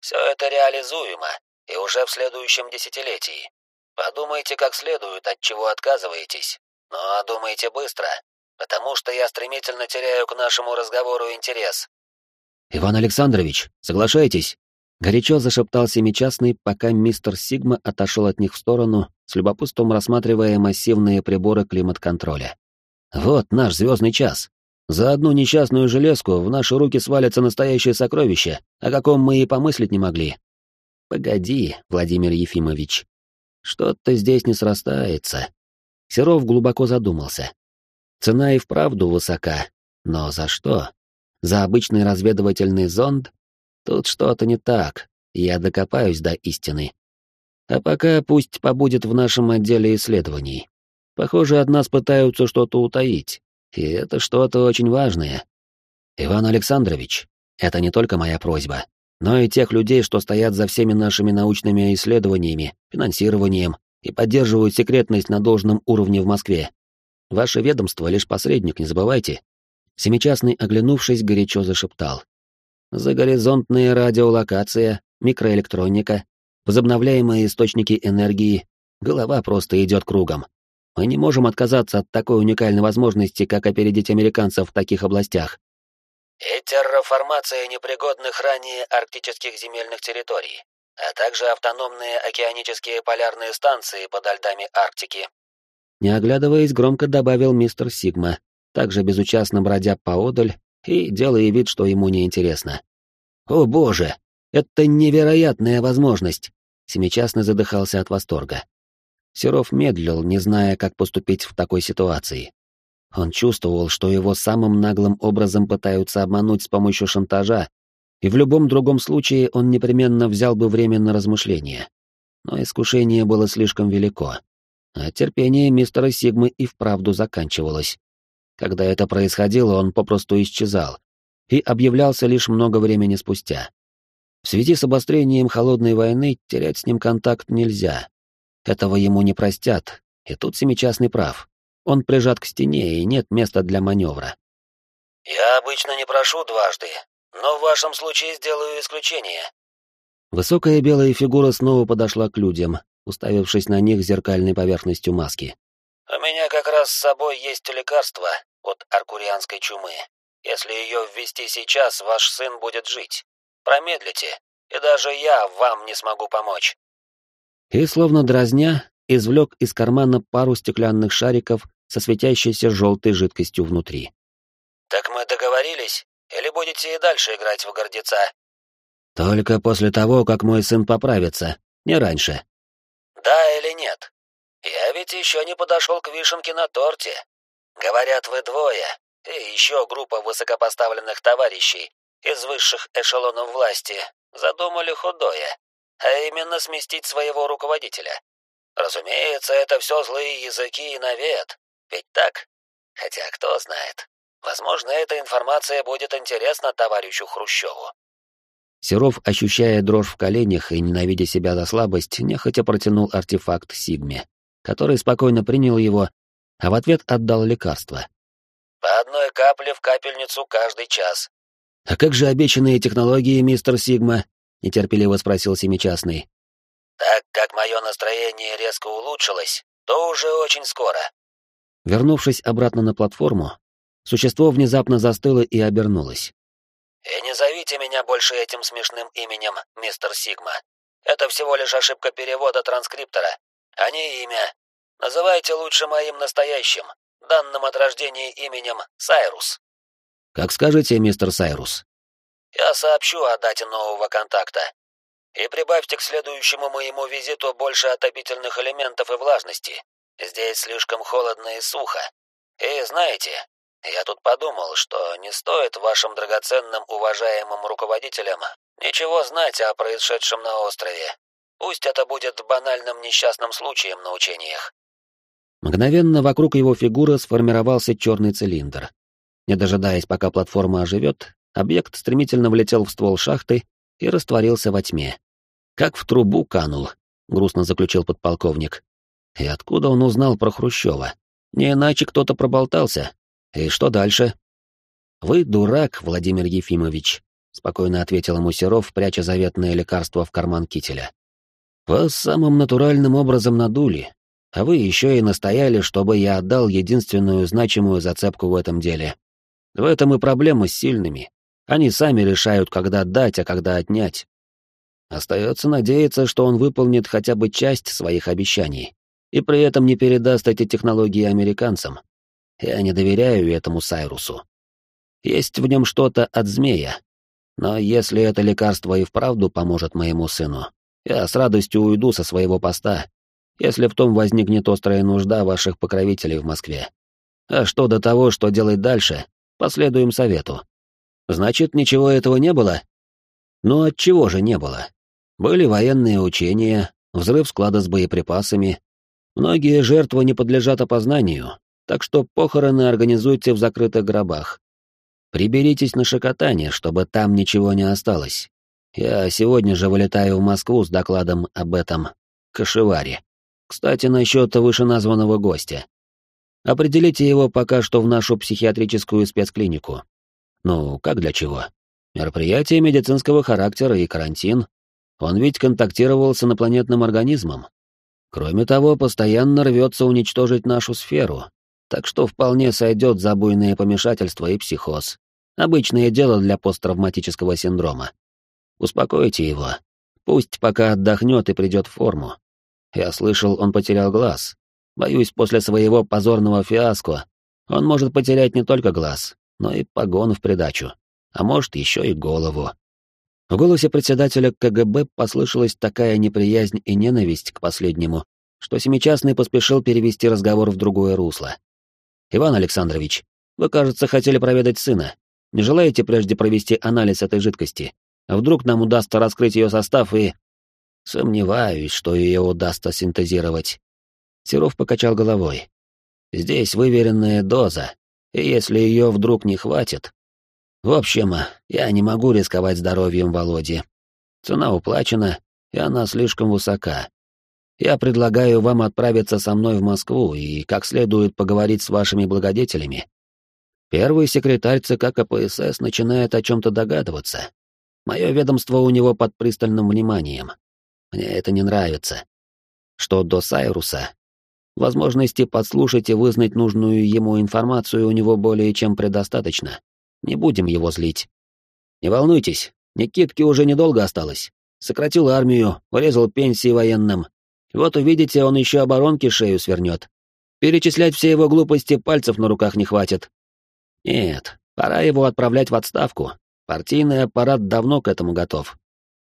Все это реализуемо, и уже в следующем десятилетии. Подумайте как следует, от чего отказываетесь. Но думайте быстро, потому что я стремительно теряю к нашему разговору интерес. Иван Александрович, соглашайтесь? Горячо зашептал семичастный, пока мистер Сигма отошел от них в сторону, с любопытством рассматривая массивные приборы климат-контроля. Вот наш звездный час. За одну несчастную железку в наши руки свалится настоящее сокровище, о каком мы и помыслить не могли. Погоди, Владимир Ефимович. Что-то здесь не срастается. Серов глубоко задумался. Цена и вправду высока. Но за что? За обычный разведывательный зонд? Тут что-то не так. Я докопаюсь до истины. А пока пусть побудет в нашем отделе исследований. Похоже, от нас пытаются что-то утаить, и это что-то очень важное. Иван Александрович, это не только моя просьба, но и тех людей, что стоят за всеми нашими научными исследованиями, финансированием и поддерживают секретность на должном уровне в Москве. Ваше ведомство лишь посредник, не забывайте. Семичастный, оглянувшись, горячо зашептал. Загоризонтная радиолокация, микроэлектроника, возобновляемые источники энергии, голова просто идет кругом. Мы не можем отказаться от такой уникальной возможности, как опередить американцев в таких областях. И терраформация непригодных ранее арктических земельных территорий, а также автономные океанические полярные станции под льдами Арктики. Не оглядываясь, громко добавил мистер Сигма, также безучастно бродя поодаль и делая вид, что ему неинтересно. «О боже! Это невероятная возможность!» Семичастно задыхался от восторга. Серов медлил, не зная, как поступить в такой ситуации. Он чувствовал, что его самым наглым образом пытаются обмануть с помощью шантажа, и в любом другом случае он непременно взял бы время на размышление. Но искушение было слишком велико, а терпение мистера Сигмы и вправду заканчивалось. Когда это происходило, он попросту исчезал и объявлялся лишь много времени спустя. В связи с обострением холодной войны терять с ним контакт нельзя. Этого ему не простят, и тут Семичастный прав. Он прижат к стене, и нет места для маневра. «Я обычно не прошу дважды, но в вашем случае сделаю исключение». Высокая белая фигура снова подошла к людям, уставившись на них зеркальной поверхностью маски. «У меня как раз с собой есть лекарство от аркурианской чумы. Если ее ввести сейчас, ваш сын будет жить. Промедлите, и даже я вам не смогу помочь». И, словно дразня, извлек из кармана пару стеклянных шариков со светящейся желтой жидкостью внутри. «Так мы договорились? Или будете и дальше играть в гордеца?» «Только после того, как мой сын поправится, не раньше». «Да или нет? Я ведь еще не подошел к вишенке на торте. Говорят, вы двое, и еще группа высокопоставленных товарищей из высших эшелонов власти задумали худое, а именно сместить своего руководителя. Разумеется, это все злые языки и навет, ведь так? Хотя кто знает. Возможно, эта информация будет интересна товарищу Хрущеву. Серов, ощущая дрожь в коленях и ненавидя себя за слабость, нехотя протянул артефакт Сигме, который спокойно принял его а в ответ отдал лекарство. «По одной капле в капельницу каждый час». «А как же обещанные технологии, мистер Сигма?» — нетерпеливо спросил Семичастный. «Так как мое настроение резко улучшилось, то уже очень скоро». Вернувшись обратно на платформу, существо внезапно застыло и обернулось. «И не зовите меня больше этим смешным именем, мистер Сигма. Это всего лишь ошибка перевода транскриптора, а не имя, Называйте лучше моим настоящим, данным от рождения именем Сайрус. Как скажете, мистер Сайрус. Я сообщу о дате нового контакта. И прибавьте к следующему моему визиту больше отопительных элементов и влажности. Здесь слишком холодно и сухо. И знаете, я тут подумал, что не стоит вашим драгоценным уважаемым руководителям ничего знать о происшедшем на острове. Пусть это будет банальным несчастным случаем на учениях. Мгновенно вокруг его фигуры сформировался черный цилиндр. Не дожидаясь, пока платформа оживет, объект стремительно влетел в ствол шахты и растворился во тьме. «Как в трубу канул», — грустно заключил подполковник. «И откуда он узнал про Хрущева? Не иначе кто-то проболтался. И что дальше?» «Вы дурак, Владимир Ефимович», — спокойно ответил ему Серов, пряча заветное лекарство в карман кителя. «Вас самым натуральным образом надули, а вы еще и настояли, чтобы я отдал единственную значимую зацепку в этом деле. В этом и проблема с сильными. Они сами решают, когда дать, а когда отнять. Остается надеяться, что он выполнит хотя бы часть своих обещаний и при этом не передаст эти технологии американцам. Я не доверяю этому Сайрусу. Есть в нем что-то от змея. Но если это лекарство и вправду поможет моему сыну, я с радостью уйду со своего поста если в том возникнет острая нужда ваших покровителей в Москве. А что до того, что делать дальше, последуем совету. Значит, ничего этого не было? Ну, от чего же не было? Были военные учения, взрыв склада с боеприпасами. Многие жертвы не подлежат опознанию, так что похороны организуйте в закрытых гробах. Приберитесь на шокотание, чтобы там ничего не осталось. Я сегодня же вылетаю в Москву с докладом об этом кошеваре. Кстати, насчет вышеназванного гостя. Определите его пока что в нашу психиатрическую спецклинику. Ну, как для чего? Мероприятие медицинского характера и карантин. Он ведь контактировал с инопланетным организмом. Кроме того, постоянно рвется уничтожить нашу сферу, так что вполне сойдет за буйное помешательство и психоз. Обычное дело для посттравматического синдрома. Успокойте его. Пусть пока отдохнет и придет в форму. Я слышал, он потерял глаз. Боюсь, после своего позорного фиаско он может потерять не только глаз, но и погон в придачу а может, еще и голову. В голосе председателя КГБ послышалась такая неприязнь и ненависть к последнему, что Семичастный поспешил перевести разговор в другое русло. «Иван Александрович, вы, кажется, хотели проведать сына. Не желаете прежде провести анализ этой жидкости? Вдруг нам удастся раскрыть ее состав и...» «Сомневаюсь, что ее удастся синтезировать». Серов покачал головой. «Здесь выверенная доза, и если ее вдруг не хватит, в общем, я не могу рисковать здоровьем Володи. Цена уплачена, и она слишком высока. Я предлагаю вам отправиться со мной в Москву и как следует поговорить с вашими благодетелями. Первый секретарь ЦК КПСС начинает о чем-то догадываться. Мое ведомство у него под пристальным вниманием. Мне это не нравится. Что до Сайруса, возможности подслушать и вызнать нужную ему информацию у него более чем предостаточно. Не будем его злить. Не волнуйтесь, Никитке уже недолго осталось. Сократил армию, урезал пенсии военным. Вот увидите, он еще оборонки шею свернет. Перечислять все его глупости пальцев на руках не хватит. Нет, пора его отправлять в отставку. Партийный аппарат давно к этому готов.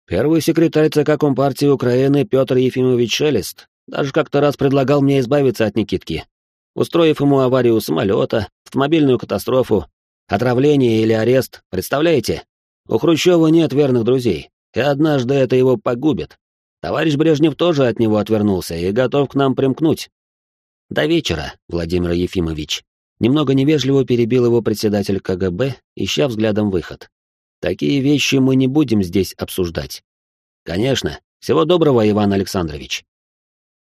Первый секретарь ЦК Компартии Украины Петр Ефимович Шелест даже как-то раз предлагал мне избавиться от Никитки, устроив ему аварию самолета, автомобильную катастрофу Отравление или арест, представляете? У Хрущева нет верных друзей, и однажды это его погубит. Товарищ Брежнев тоже от него отвернулся и готов к нам примкнуть. До вечера, Владимир Ефимович. Немного невежливо перебил его председатель КГБ, ища взглядом выход. Такие вещи мы не будем здесь обсуждать. Конечно. Всего доброго, Иван Александрович.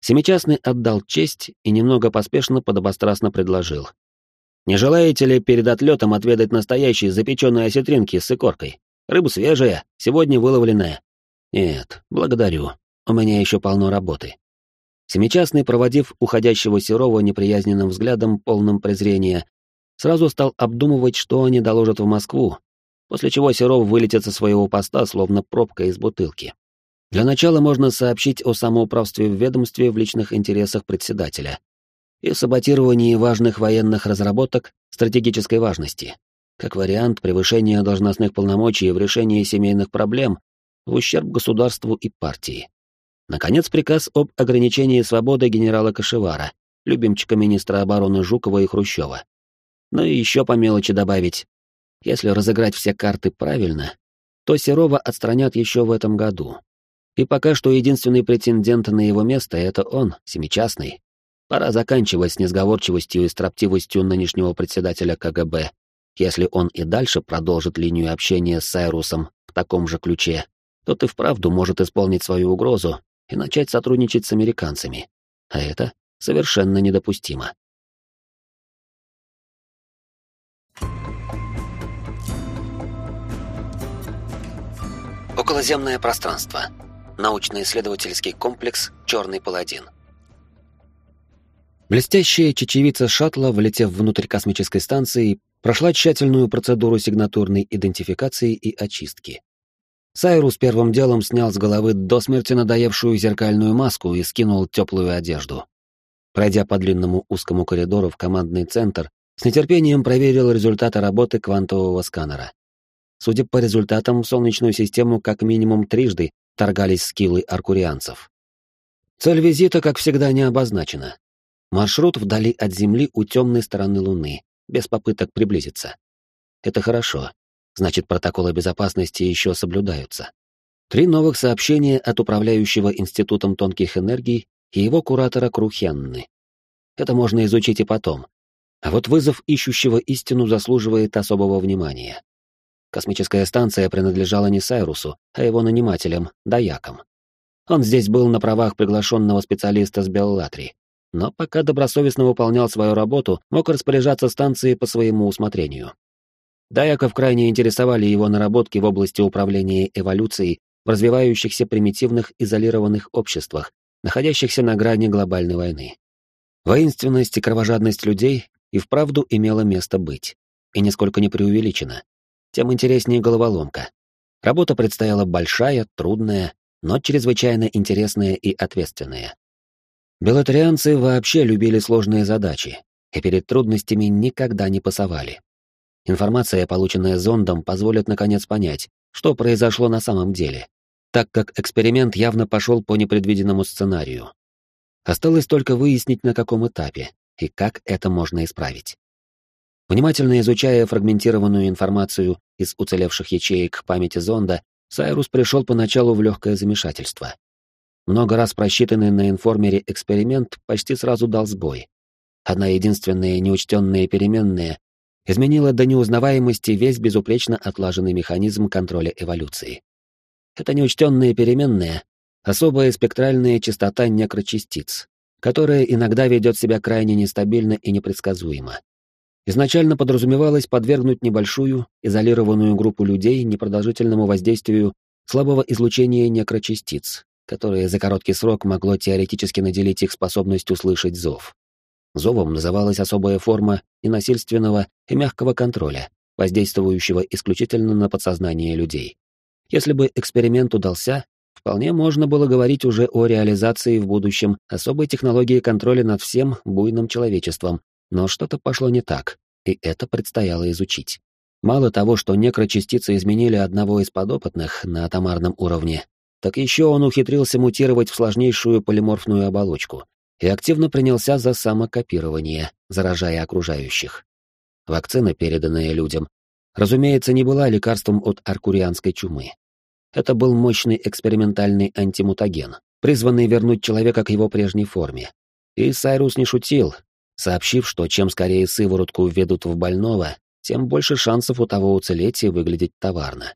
Семичастный отдал честь и немного поспешно подобострастно предложил. Не желаете ли перед отлетом отведать настоящие запеченные осетринки с икоркой? Рыба свежая, сегодня выловленная. Нет, благодарю. У меня еще полно работы. Семичастный, проводив уходящего Серова неприязненным взглядом, полным презрения, сразу стал обдумывать, что они доложат в Москву, после чего Серов вылетит со своего поста, словно пробка из бутылки. Для начала можно сообщить о самоуправстве в ведомстве в личных интересах председателя, и саботировании важных военных разработок стратегической важности, как вариант превышения должностных полномочий в решении семейных проблем в ущерб государству и партии. Наконец, приказ об ограничении свободы генерала Кашевара, любимчика министра обороны Жукова и Хрущева. Ну и еще по мелочи добавить. Если разыграть все карты правильно, то Серова отстранят еще в этом году. И пока что единственный претендент на его место — это он, семичастный, Пора заканчивать с несговорчивостью и строптивостью нынешнего председателя КГБ. Если он и дальше продолжит линию общения с Сайрусом в таком же ключе, то ты вправду может исполнить свою угрозу и начать сотрудничать с американцами. А это совершенно недопустимо. Околоземное пространство. Научно-исследовательский комплекс «Черный паладин». Блестящая чечевица шаттла, влетев внутрь космической станции, прошла тщательную процедуру сигнатурной идентификации и очистки. Сайрус первым делом снял с головы до смерти надоевшую зеркальную маску и скинул теплую одежду. Пройдя по длинному узкому коридору в командный центр, с нетерпением проверил результаты работы квантового сканера. Судя по результатам, в Солнечную систему как минимум трижды торгались скиллы аркурианцев. Цель визита, как всегда, не обозначена. Маршрут вдали от Земли у темной стороны Луны, без попыток приблизиться. Это хорошо. Значит, протоколы безопасности еще соблюдаются. Три новых сообщения от управляющего Институтом тонких энергий и его куратора Крухенны. Это можно изучить и потом. А вот вызов ищущего истину заслуживает особого внимания. Космическая станция принадлежала не Сайрусу, а его нанимателям, Даякам. Он здесь был на правах приглашенного специалиста с Беллатри, но пока добросовестно выполнял свою работу, мог распоряжаться станцией по своему усмотрению. Даяков крайне интересовали его наработки в области управления эволюцией в развивающихся примитивных изолированных обществах, находящихся на грани глобальной войны. Воинственность и кровожадность людей и вправду имела место быть, и нисколько не преувеличена. Тем интереснее головоломка. Работа предстояла большая, трудная, но чрезвычайно интересная и ответственная. Белотарианцы вообще любили сложные задачи, и перед трудностями никогда не пасовали. Информация, полученная зондом, позволит наконец понять, что произошло на самом деле, так как эксперимент явно пошел по непредвиденному сценарию. Осталось только выяснить, на каком этапе и как это можно исправить. Внимательно изучая фрагментированную информацию из уцелевших ячеек памяти зонда, Сайрус пришел поначалу в легкое замешательство. Много раз просчитанный на информере эксперимент почти сразу дал сбой. Одна единственная неучтенная переменная изменила до неузнаваемости весь безупречно отлаженный механизм контроля эволюции. Это неучтенная переменная особая спектральная частота некрочастиц, которая иногда ведет себя крайне нестабильно и непредсказуемо. Изначально подразумевалось подвергнуть небольшую, изолированную группу людей непродолжительному воздействию слабого излучения некрочастиц, которое за короткий срок могло теоретически наделить их способностью слышать зов. Зовом называлась особая форма ненасильственного и мягкого контроля, воздействующего исключительно на подсознание людей. Если бы эксперимент удался, вполне можно было говорить уже о реализации в будущем особой технологии контроля над всем буйным человечеством, но что-то пошло не так, и это предстояло изучить. Мало того, что некрочастицы изменили одного из подопытных на атомарном уровне, так еще он ухитрился мутировать в сложнейшую полиморфную оболочку и активно принялся за самокопирование, заражая окружающих. Вакцина, переданная людям, разумеется, не была лекарством от аркурианской чумы. Это был мощный экспериментальный антимутаген, призванный вернуть человека к его прежней форме. И Сайрус не шутил, сообщив, что чем скорее сыворотку введут в больного, тем больше шансов у того уцелеть и выглядеть товарно.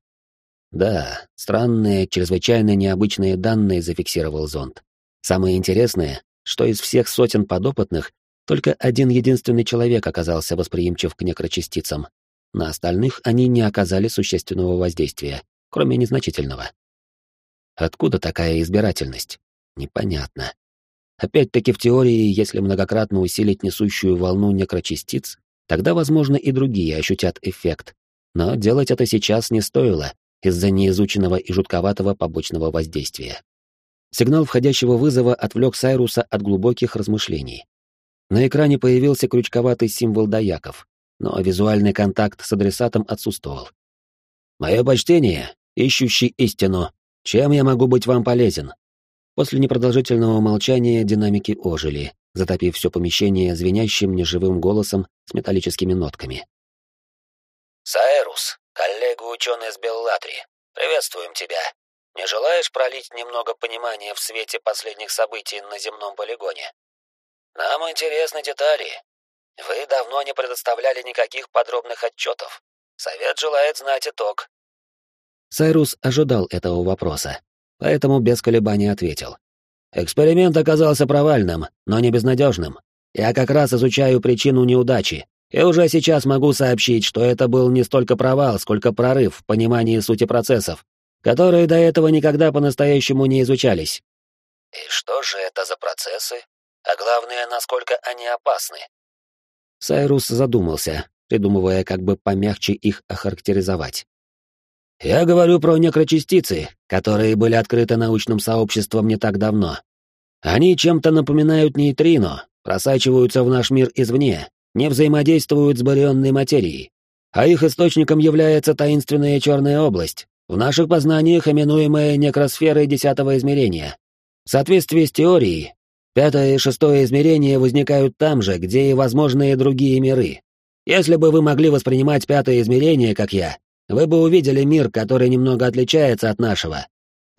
Да, странные, чрезвычайно необычные данные зафиксировал зонд. Самое интересное, что из всех сотен подопытных только один единственный человек оказался восприимчив к некрочастицам. На остальных они не оказали существенного воздействия, кроме незначительного. Откуда такая избирательность? Непонятно. Опять-таки в теории, если многократно усилить несущую волну некрочастиц, тогда, возможно, и другие ощутят эффект. Но делать это сейчас не стоило из-за неизученного и жутковатого побочного воздействия. Сигнал входящего вызова отвлек Сайруса от глубоких размышлений. На экране появился крючковатый символ Даяков, но визуальный контакт с адресатом отсутствовал. «Мое почтение, ищущий истину. Чем я могу быть вам полезен?» После непродолжительного молчания динамики ожили, затопив все помещение звенящим неживым голосом с металлическими нотками. «Сайрус, коллега-ученый из Беллатри, приветствуем тебя. Не желаешь пролить немного понимания в свете последних событий на земном полигоне? Нам интересны детали. Вы давно не предоставляли никаких подробных отчетов. Совет желает знать итог. Сайрус ожидал этого вопроса, поэтому без колебаний ответил. Эксперимент оказался провальным, но не безнадежным. Я как раз изучаю причину неудачи, и уже сейчас могу сообщить, что это был не столько провал, сколько прорыв в понимании сути процессов, которые до этого никогда по-настоящему не изучались. И что же это за процессы? А главное, насколько они опасны? Сайрус задумался, придумывая, как бы помягче их охарактеризовать. «Я говорю про некрочастицы, которые были открыты научным сообществом не так давно. Они чем-то напоминают нейтрино, просачиваются в наш мир извне, не взаимодействуют с барионной материей. А их источником является таинственная черная область, в наших познаниях именуемая некросферой десятого измерения. В соответствии с теорией, пятое и шестое измерения возникают там же, где и возможные другие миры, если бы вы могли воспринимать пятое измерение, как я, вы бы увидели мир, который немного отличается от нашего.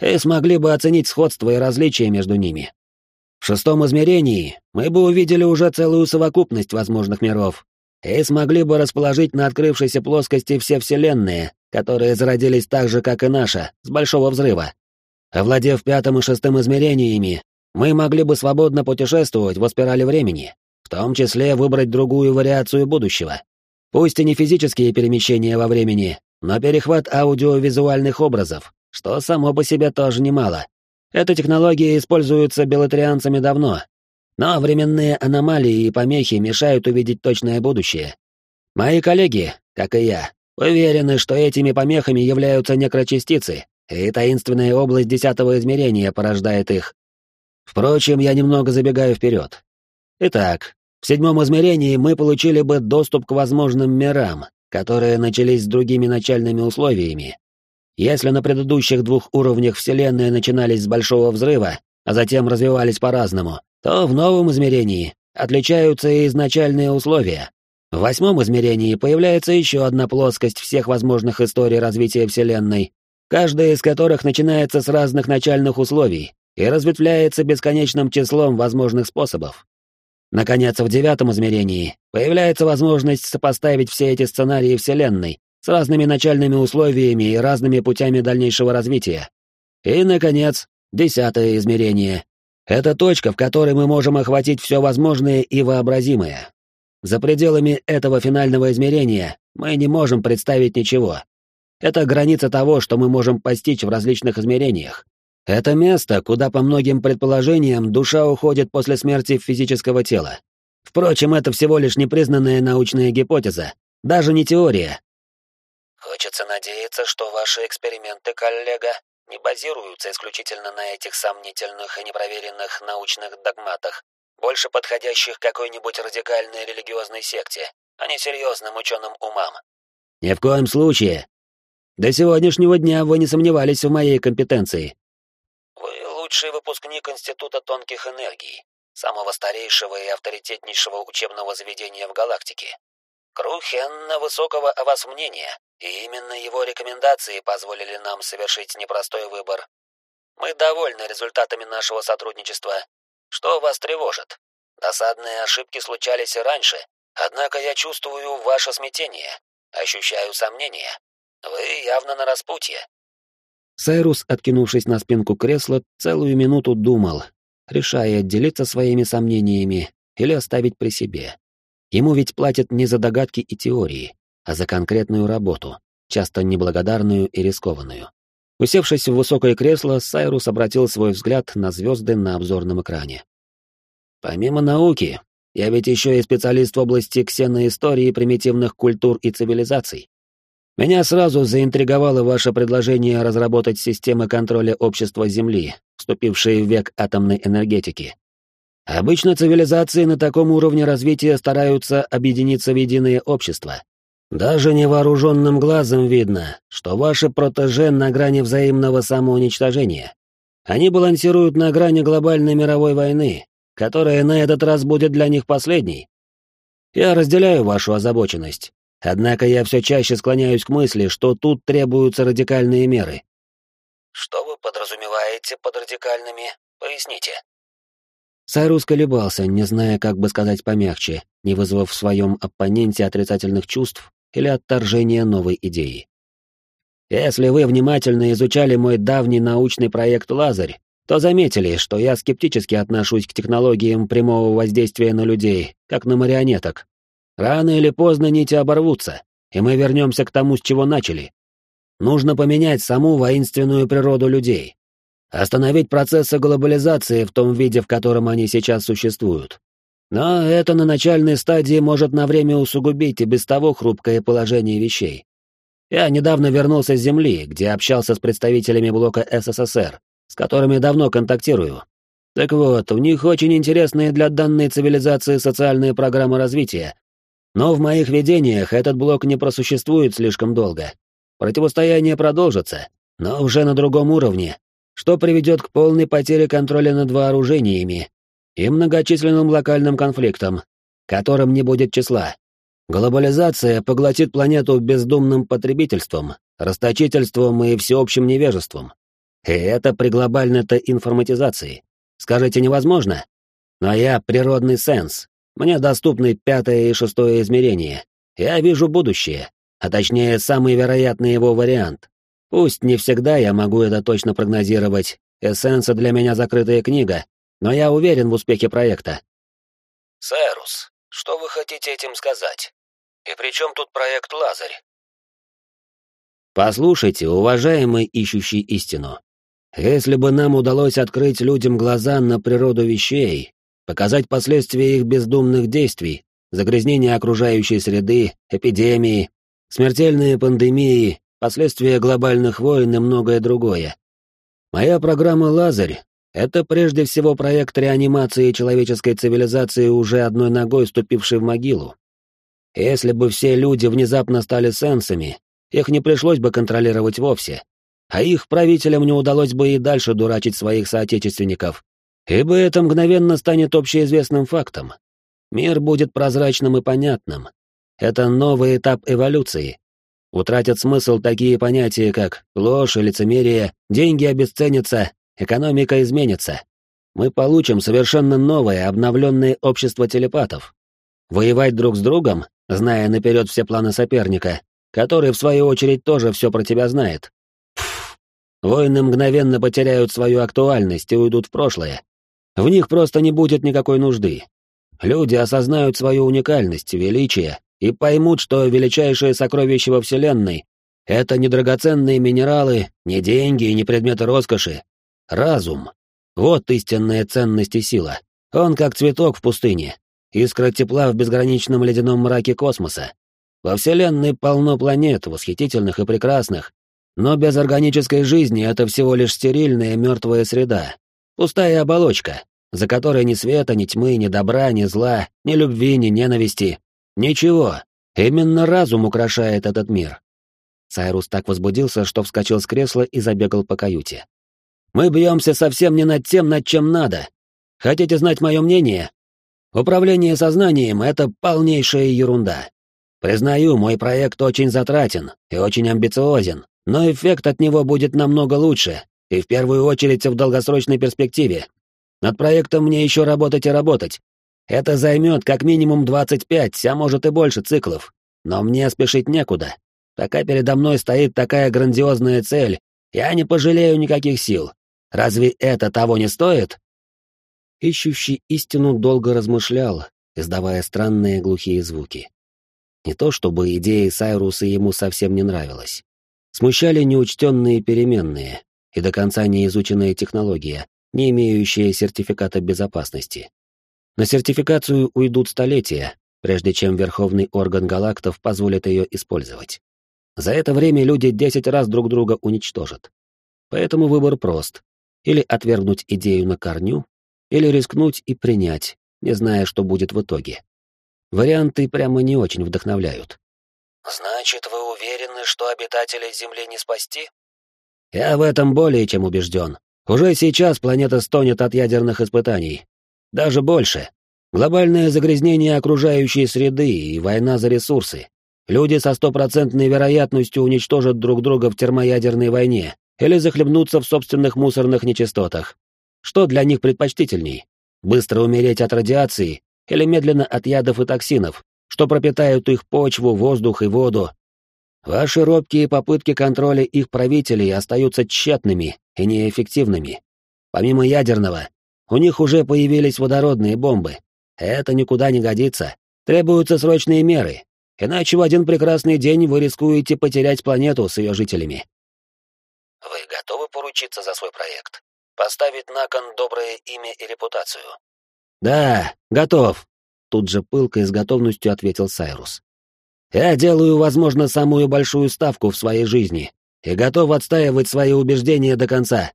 и смогли бы оценить сходство и различия между ними. В шестом измерении мы бы увидели уже целую совокупность возможных миров и смогли бы расположить на открывшейся плоскости все вселенные, которые зародились так же, как и наша, с Большого Взрыва. Овладев пятым и шестым измерениями, мы могли бы свободно путешествовать в спирали времени, в том числе выбрать другую вариацию будущего. Пусть и не физические перемещения во времени, но перехват аудиовизуальных образов, что само по себе тоже немало. Эта технология используется белотрианцами давно, но временные аномалии и помехи мешают увидеть точное будущее. Мои коллеги, как и я, уверены, что этими помехами являются некрочастицы, и таинственная область десятого измерения порождает их. Впрочем, я немного забегаю вперед. Итак, в седьмом измерении мы получили бы доступ к возможным мирам, которые начались с другими начальными условиями. Если на предыдущих двух уровнях Вселенной начинались с Большого Взрыва, а затем развивались по-разному, то в новом измерении отличаются и изначальные условия. В восьмом измерении появляется еще одна плоскость всех возможных историй развития Вселенной, каждая из которых начинается с разных начальных условий, и разветвляется бесконечным числом возможных способов. Наконец, в девятом измерении появляется возможность сопоставить все эти сценарии Вселенной с разными начальными условиями и разными путями дальнейшего развития. И, наконец, десятое измерение. Это точка, в которой мы можем охватить все возможное и вообразимое. За пределами этого финального измерения мы не можем представить ничего. Это граница того, что мы можем постичь в различных измерениях. Это место, куда, по многим предположениям, душа уходит после смерти физического тела. Впрочем, это всего лишь непризнанная научная гипотеза, даже не теория. Хочется надеяться, что ваши эксперименты, коллега, не базируются исключительно на этих сомнительных и непроверенных научных догматах, больше подходящих какой-нибудь радикальной религиозной секте, а не серьезным ученым умам. Ни в коем случае. До сегодняшнего дня вы не сомневались в моей компетенции. Лучший выпускник Института тонких энергий, самого старейшего и авторитетнейшего учебного заведения в галактике. Крухенна высокого о вас мнения, и именно его рекомендации позволили нам совершить непростой выбор. Мы довольны результатами нашего сотрудничества. Что вас тревожит? Досадные ошибки случались и раньше, однако я чувствую ваше смятение, ощущаю сомнения. Вы явно на распутье. Сайрус, откинувшись на спинку кресла, целую минуту думал, решая отделиться своими сомнениями или оставить при себе. Ему ведь платят не за догадки и теории, а за конкретную работу, часто неблагодарную и рискованную. Усевшись в высокое кресло, Сайрус обратил свой взгляд на звезды на обзорном экране. «Помимо науки, я ведь еще и специалист в области ксеноистории примитивных культур и цивилизаций. Меня сразу заинтриговало ваше предложение разработать системы контроля общества Земли, вступившие в век атомной энергетики. Обычно цивилизации на таком уровне развития стараются объединиться в единое общество. Даже невооруженным глазом видно, что ваши протеже на грани взаимного самоуничтожения. Они балансируют на грани глобальной мировой войны, которая на этот раз будет для них последней. Я разделяю вашу озабоченность, Однако я все чаще склоняюсь к мысли, что тут требуются радикальные меры. Что вы подразумеваете под радикальными? Поясните. Сайрус колебался, не зная, как бы сказать помягче, не вызвав в своем оппоненте отрицательных чувств или отторжения новой идеи. Если вы внимательно изучали мой давний научный проект «Лазарь», то заметили, что я скептически отношусь к технологиям прямого воздействия на людей, как на марионеток, Рано или поздно нити оборвутся, и мы вернемся к тому, с чего начали. Нужно поменять саму воинственную природу людей. Остановить процессы глобализации в том виде, в котором они сейчас существуют. Но это на начальной стадии может на время усугубить и без того хрупкое положение вещей. Я недавно вернулся с Земли, где общался с представителями блока СССР, с которыми давно контактирую. Так вот, у них очень интересные для данной цивилизации социальные программы развития, но в моих видениях этот блок не просуществует слишком долго. Противостояние продолжится, но уже на другом уровне, что приведет к полной потере контроля над вооружениями и многочисленным локальным конфликтам, которым не будет числа. Глобализация поглотит планету бездумным потребительством, расточительством и всеобщим невежеством. И это при глобальной-то информатизации. Скажите, невозможно? Но я природный сенс. Мне доступны пятое и шестое измерение. Я вижу будущее, а точнее самый вероятный его вариант. Пусть не всегда я могу это точно прогнозировать, эссенса для меня закрытая книга, но я уверен в успехе проекта. Сайрус, что вы хотите этим сказать? И при чем тут проект Лазарь? Послушайте, уважаемый ищущий истину. Если бы нам удалось открыть людям глаза на природу вещей, показать последствия их бездумных действий, загрязнение окружающей среды, эпидемии, смертельные пандемии, последствия глобальных войн и многое другое. Моя программа «Лазарь» — это прежде всего проект реанимации человеческой цивилизации, уже одной ногой ступившей в могилу. Если бы все люди внезапно стали сенсами, их не пришлось бы контролировать вовсе, а их правителям не удалось бы и дальше дурачить своих соотечественников, ибо это мгновенно станет общеизвестным фактом. Мир будет прозрачным и понятным. Это новый этап эволюции. Утратят смысл такие понятия, как ложь и лицемерие, деньги обесценятся, экономика изменится. Мы получим совершенно новое, обновленное общество телепатов. Воевать друг с другом, зная наперед все планы соперника, который, в свою очередь, тоже все про тебя знает, Войны мгновенно потеряют свою актуальность и уйдут в прошлое. В них просто не будет никакой нужды. Люди осознают свою уникальность, величие и поймут, что величайшее сокровище во Вселенной — это не драгоценные минералы, не деньги и не предметы роскоши. Разум. Вот истинная ценность и сила. Он как цветок в пустыне, искра тепла в безграничном ледяном мраке космоса. Во Вселенной полно планет, восхитительных и прекрасных, но без органической жизни это всего лишь стерильная мертвая среда, пустая оболочка, за которой ни света, ни тьмы, ни добра, ни зла, ни любви, ни ненависти. Ничего. Именно разум украшает этот мир. Сайрус так возбудился, что вскочил с кресла и забегал по каюте. «Мы бьемся совсем не над тем, над чем надо. Хотите знать мое мнение? Управление сознанием — это полнейшая ерунда. Признаю, мой проект очень затратен и очень амбициозен, но эффект от него будет намного лучше, и в первую очередь в долгосрочной перспективе. Над проектом мне еще работать и работать. Это займет как минимум 25, а может и больше циклов. Но мне спешить некуда. Пока передо мной стоит такая грандиозная цель, я не пожалею никаких сил. Разве это того не стоит? Ищущий истину долго размышлял, издавая странные глухие звуки. Не то чтобы идея Сайруса ему совсем не нравилась. Смущали неучтенные переменные и до конца не изученная технология, не имеющая сертификата безопасности. На сертификацию уйдут столетия, прежде чем Верховный орган галактов позволит ее использовать. За это время люди десять раз друг друга уничтожат. Поэтому выбор прост. Или отвергнуть идею на корню, или рискнуть и принять, не зная, что будет в итоге. Варианты прямо не очень вдохновляют. «Значит, вы уверены, что обитателей Земли не спасти?» «Я в этом более чем убежден. Уже сейчас планета стонет от ядерных испытаний. Даже больше. Глобальное загрязнение окружающей среды и война за ресурсы. Люди со стопроцентной вероятностью уничтожат друг друга в термоядерной войне или захлебнутся в собственных мусорных нечистотах. Что для них предпочтительней? Быстро умереть от радиации или медленно от ядов и токсинов, что пропитают их почву, воздух и воду. Ваши робкие попытки контроля их правителей остаются тщетными и неэффективными. Помимо ядерного, у них уже появились водородные бомбы. Это никуда не годится. Требуются срочные меры, иначе в один прекрасный день вы рискуете потерять планету с ее жителями. Вы готовы поручиться за свой проект? Поставить на кон доброе имя и репутацию? Да, готов. Тут же пылко и с готовностью ответил Сайрус. «Я делаю, возможно, самую большую ставку в своей жизни и готов отстаивать свои убеждения до конца».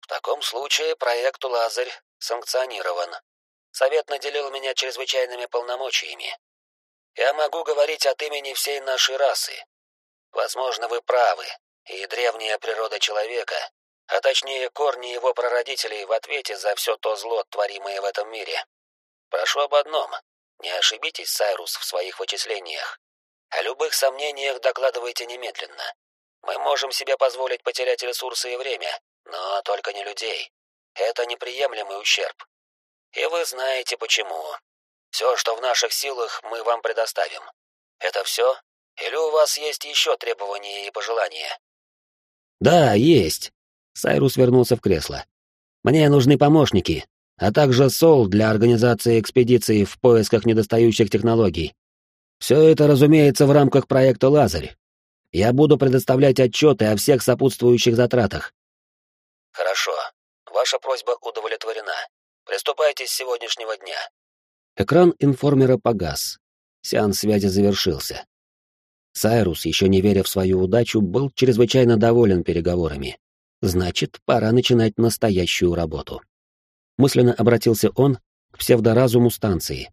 «В таком случае проект «Лазарь» санкционирован. Совет наделил меня чрезвычайными полномочиями. Я могу говорить от имени всей нашей расы. Возможно, вы правы, и древняя природа человека, а точнее корни его прародителей в ответе за все то зло, творимое в этом мире, Прошу об одном. Не ошибитесь, Сайрус, в своих вычислениях. О любых сомнениях докладывайте немедленно. Мы можем себе позволить потерять ресурсы и время, но только не людей. Это неприемлемый ущерб. И вы знаете почему. Все, что в наших силах, мы вам предоставим. Это все? Или у вас есть еще требования и пожелания? Да, есть. Сайрус вернулся в кресло. Мне нужны помощники, а также СОЛ для организации экспедиции в поисках недостающих технологий. Все это, разумеется, в рамках проекта «Лазарь». Я буду предоставлять отчеты о всех сопутствующих затратах. Хорошо. Ваша просьба удовлетворена. Приступайте с сегодняшнего дня. Экран информера погас. Сеанс связи завершился. Сайрус, еще не веря в свою удачу, был чрезвычайно доволен переговорами. Значит, пора начинать настоящую работу. Мысленно обратился он к псевдоразуму станции.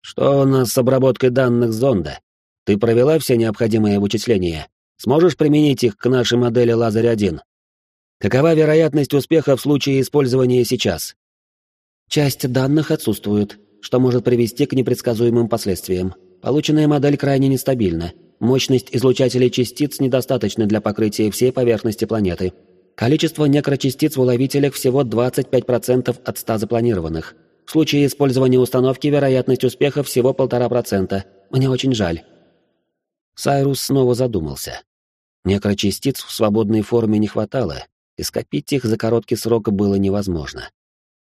«Что у нас с обработкой данных зонда? Ты провела все необходимые вычисления? Сможешь применить их к нашей модели Лазарь-1? Какова вероятность успеха в случае использования сейчас?» «Часть данных отсутствует, что может привести к непредсказуемым последствиям. Полученная модель крайне нестабильна. Мощность излучателей частиц недостаточна для покрытия всей поверхности планеты. Количество некрочастиц в уловителях всего 25% от 100 запланированных. В случае использования установки вероятность успеха всего 1,5%. Мне очень жаль. Сайрус снова задумался. Некрочастиц в свободной форме не хватало, и скопить их за короткий срок было невозможно.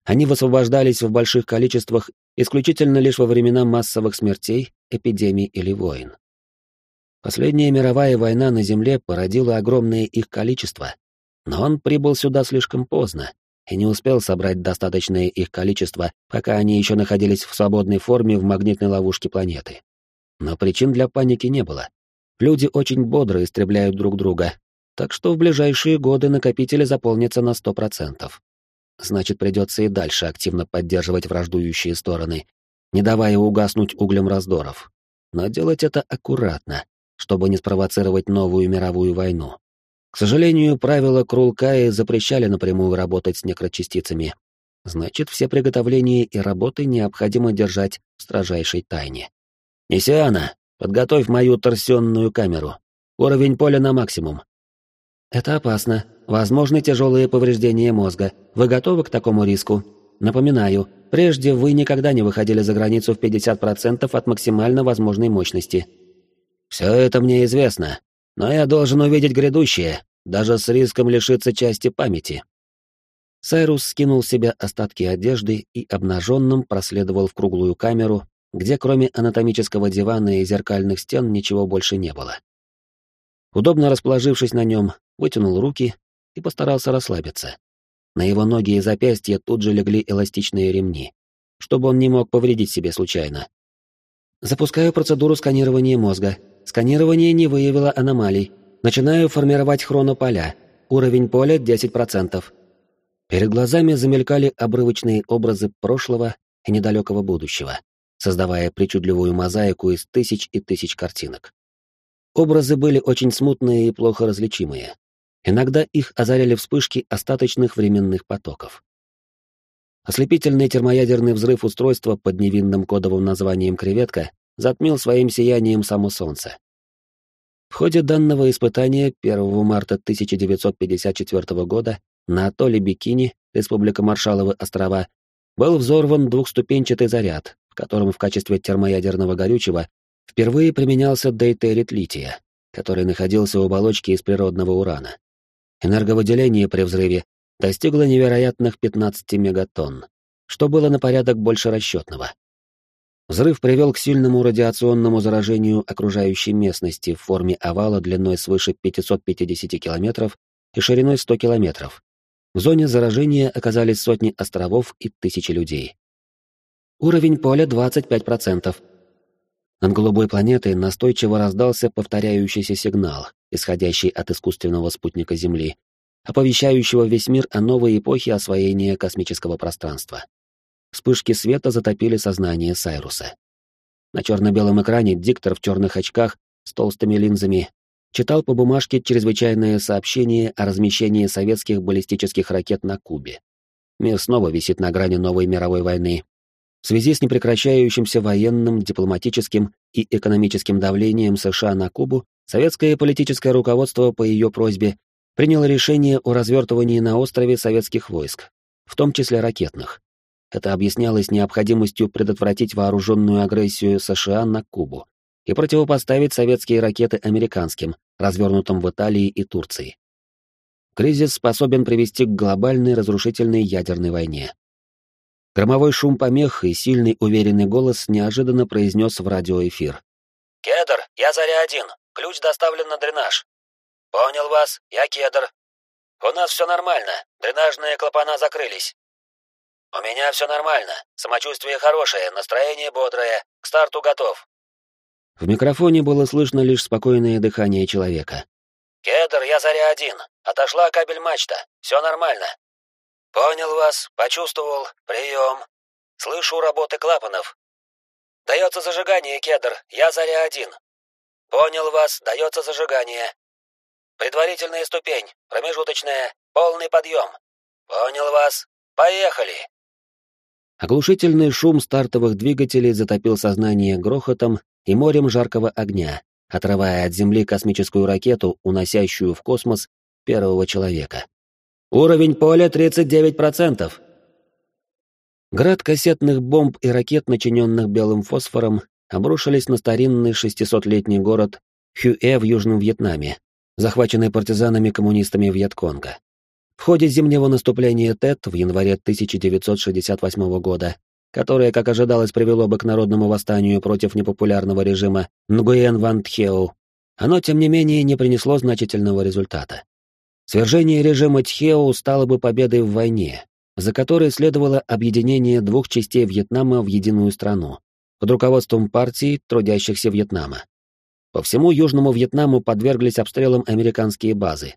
Они высвобождались в больших количествах исключительно лишь во времена массовых смертей, эпидемий или войн. Последняя мировая война на Земле породила огромное их количество, но он прибыл сюда слишком поздно и не успел собрать достаточное их количество, пока они еще находились в свободной форме в магнитной ловушке планеты. Но причин для паники не было. Люди очень бодро истребляют друг друга, так что в ближайшие годы накопители заполнятся на сто процентов. Значит, придется и дальше активно поддерживать враждующие стороны, не давая угаснуть углем раздоров. Но делать это аккуратно, чтобы не спровоцировать новую мировую войну. К сожалению, правила Крулкаи запрещали напрямую работать с некрочастицами. Значит, все приготовления и работы необходимо держать в строжайшей тайне. «Несиана, подготовь мою торсионную камеру. Уровень поля на максимум». «Это опасно. Возможны тяжелые повреждения мозга. Вы готовы к такому риску? Напоминаю, прежде вы никогда не выходили за границу в 50% от максимально возможной мощности». «Все это мне известно», но я должен увидеть грядущее, даже с риском лишиться части памяти. Сайрус скинул с себя остатки одежды и обнаженным проследовал в круглую камеру, где кроме анатомического дивана и зеркальных стен ничего больше не было. Удобно расположившись на нем, вытянул руки и постарался расслабиться. На его ноги и запястья тут же легли эластичные ремни, чтобы он не мог повредить себе случайно. Запускаю процедуру сканирования мозга, Сканирование не выявило аномалий. Начинаю формировать хронополя. Уровень поля 10%. Перед глазами замелькали обрывочные образы прошлого и недалекого будущего, создавая причудливую мозаику из тысяч и тысяч картинок. Образы были очень смутные и плохо различимые. Иногда их озаряли вспышки остаточных временных потоков. Ослепительный термоядерный взрыв устройства под невинным кодовым названием «Креветка» затмил своим сиянием само Солнце. В ходе данного испытания 1 марта 1954 года на атолле Бикини, Республика Маршалловы острова, был взорван двухступенчатый заряд, в котором в качестве термоядерного горючего впервые применялся дейтерит лития, который находился в оболочке из природного урана. Энерговыделение при взрыве достигло невероятных 15 мегатонн, что было на порядок больше расчетного. Взрыв привел к сильному радиационному заражению окружающей местности в форме овала длиной свыше 550 километров и шириной 100 километров. В зоне заражения оказались сотни островов и тысячи людей. Уровень поля 25%. Над голубой планетой настойчиво раздался повторяющийся сигнал, исходящий от искусственного спутника Земли, оповещающего весь мир о новой эпохе освоения космического пространства. Вспышки света затопили сознание Сайруса. На черно-белом экране диктор в черных очках с толстыми линзами читал по бумажке чрезвычайное сообщение о размещении советских баллистических ракет на Кубе. Мир снова висит на грани новой мировой войны. В связи с непрекращающимся военным, дипломатическим и экономическим давлением США на Кубу советское политическое руководство по ее просьбе приняло решение о развертывании на острове советских войск, в том числе ракетных. Это объяснялось необходимостью предотвратить вооруженную агрессию США на Кубу и противопоставить советские ракеты американским, развернутым в Италии и Турции. Кризис способен привести к глобальной разрушительной ядерной войне. Громовой шум помех и сильный уверенный голос неожиданно произнес в радиоэфир. «Кедр, я Заря-1. Ключ доставлен на дренаж». «Понял вас, я Кедр. У нас все нормально, дренажные клапана закрылись». «У меня все нормально, самочувствие хорошее, настроение бодрое, к старту готов». В микрофоне было слышно лишь спокойное дыхание человека. «Кедр, я Заря-1. Отошла кабель-мачта. Все нормально». «Понял вас, почувствовал, прием. Слышу работы клапанов. Дается зажигание, Кедр, я Заря-1. Понял вас, дается зажигание. Предварительная ступень, промежуточная, полный подъем. Понял вас, поехали». Оглушительный шум стартовых двигателей затопил сознание грохотом и морем жаркого огня, отрывая от Земли космическую ракету, уносящую в космос первого человека. Уровень поля 39%. Град кассетных бомб и ракет, начиненных белым фосфором, обрушились на старинный 600-летний город Хюэ в Южном Вьетнаме, захваченный партизанами-коммунистами Вьетконга. В ходе зимнего наступления ТЭТ в январе 1968 года, которое, как ожидалось, привело бы к народному восстанию против непопулярного режима Нгуен Ван Тхеу, оно, тем не менее, не принесло значительного результата. Свержение режима Тхеу стало бы победой в войне, за которой следовало объединение двух частей Вьетнама в единую страну, под руководством партии трудящихся Вьетнама. По всему Южному Вьетнаму подверглись обстрелам американские базы,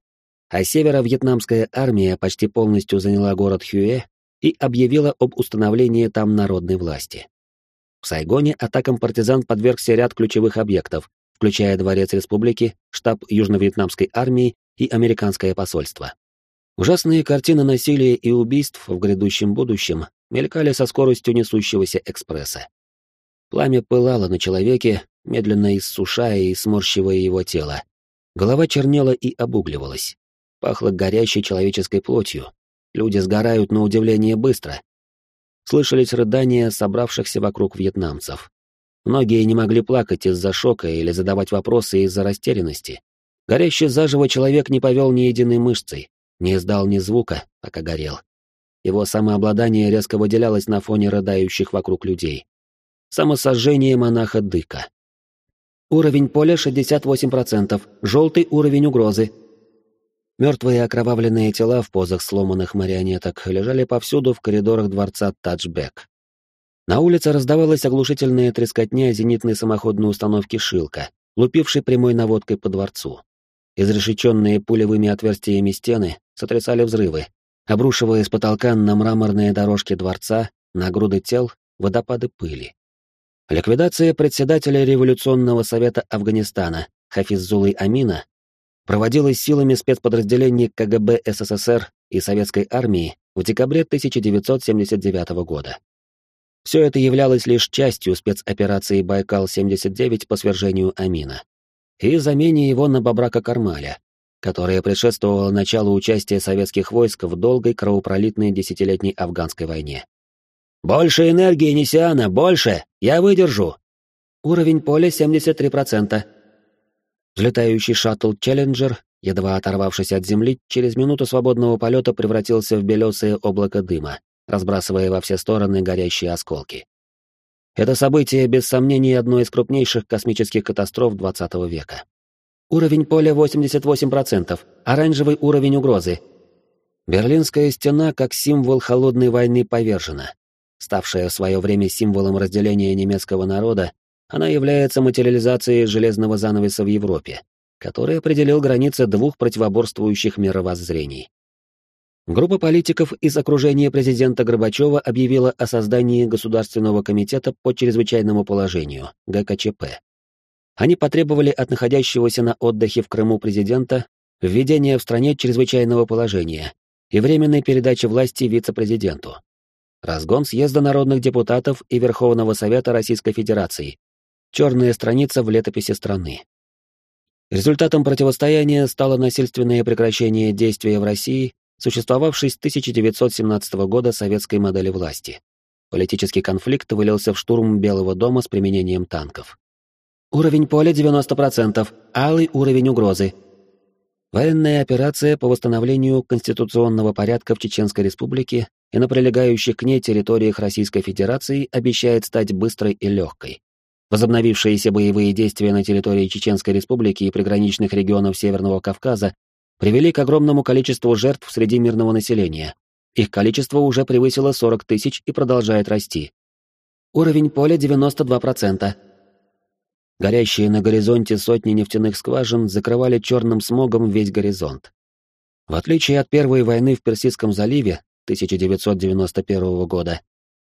а северо-вьетнамская армия почти полностью заняла город Хюэ и объявила об установлении там народной власти. В Сайгоне атакам партизан подвергся ряд ключевых объектов, включая Дворец Республики, штаб Южно-Вьетнамской армии и американское посольство. Ужасные картины насилия и убийств в грядущем будущем мелькали со скоростью несущегося экспресса. Пламя пылало на человеке, медленно иссушая и сморщивая его тело. Голова чернела и обугливалась. Пахло горящей человеческой плотью. Люди сгорают на удивление быстро. Слышались рыдания собравшихся вокруг вьетнамцев. Многие не могли плакать из-за шока или задавать вопросы из-за растерянности. Горящий заживо человек не повел ни единой мышцей, не издал ни звука, пока горел. Его самообладание резко выделялось на фоне рыдающих вокруг людей. Самосожжение монаха Дыка. Уровень поля 68%, желтый уровень угрозы. Мертвые окровавленные тела в позах сломанных марионеток лежали повсюду в коридорах дворца Таджбек. На улице раздавалась оглушительная трескотня зенитной самоходной установки «Шилка», лупившей прямой наводкой по дворцу. Изрешеченные пулевыми отверстиями стены сотрясали взрывы, обрушивая с потолка на мраморные дорожки дворца, на груды тел, водопады пыли. Ликвидация председателя Революционного совета Афганистана Хафиззулы Амина проводилась силами спецподразделений КГБ СССР и Советской армии в декабре 1979 года. Все это являлось лишь частью спецоперации «Байкал-79» по свержению Амина и замене его на Бабрака Кармаля, которая предшествовала началу участия советских войск в долгой кровопролитной десятилетней афганской войне. «Больше энергии, Несиана, больше! Я выдержу!» Уровень поля 73%. Взлетающий шаттл «Челленджер», едва оторвавшись от земли, через минуту свободного полета превратился в белесое облако дыма, разбрасывая во все стороны горящие осколки. Это событие, без сомнения, одно из крупнейших космических катастроф 20 века. Уровень поля 88%, оранжевый уровень угрозы. Берлинская стена как символ холодной войны повержена. Ставшая в свое время символом разделения немецкого народа, она является материализацией железного занавеса в Европе, который определил границы двух противоборствующих мировоззрений. Группа политиков из окружения президента Горбачева объявила о создании Государственного комитета по чрезвычайному положению, ГКЧП. Они потребовали от находящегося на отдыхе в Крыму президента введения в стране чрезвычайного положения и временной передачи власти вице-президенту. Разгон съезда народных депутатов и Верховного Совета Российской Федерации. Черная страница в летописи страны. Результатом противостояния стало насильственное прекращение действия в России, существовавшей с 1917 года советской модели власти. Политический конфликт вылился в штурм Белого дома с применением танков. Уровень поля 90%, алый уровень угрозы. Военная операция по восстановлению конституционного порядка в Чеченской Республике и на прилегающих к ней территориях Российской Федерации обещает стать быстрой и легкой. Возобновившиеся боевые действия на территории Чеченской Республики и приграничных регионов Северного Кавказа привели к огромному количеству жертв среди мирного населения. Их количество уже превысило 40 тысяч и продолжает расти. Уровень поля 92%. Горящие на горизонте сотни нефтяных скважин закрывали черным смогом весь горизонт. В отличие от Первой войны в Персидском заливе 1991 года,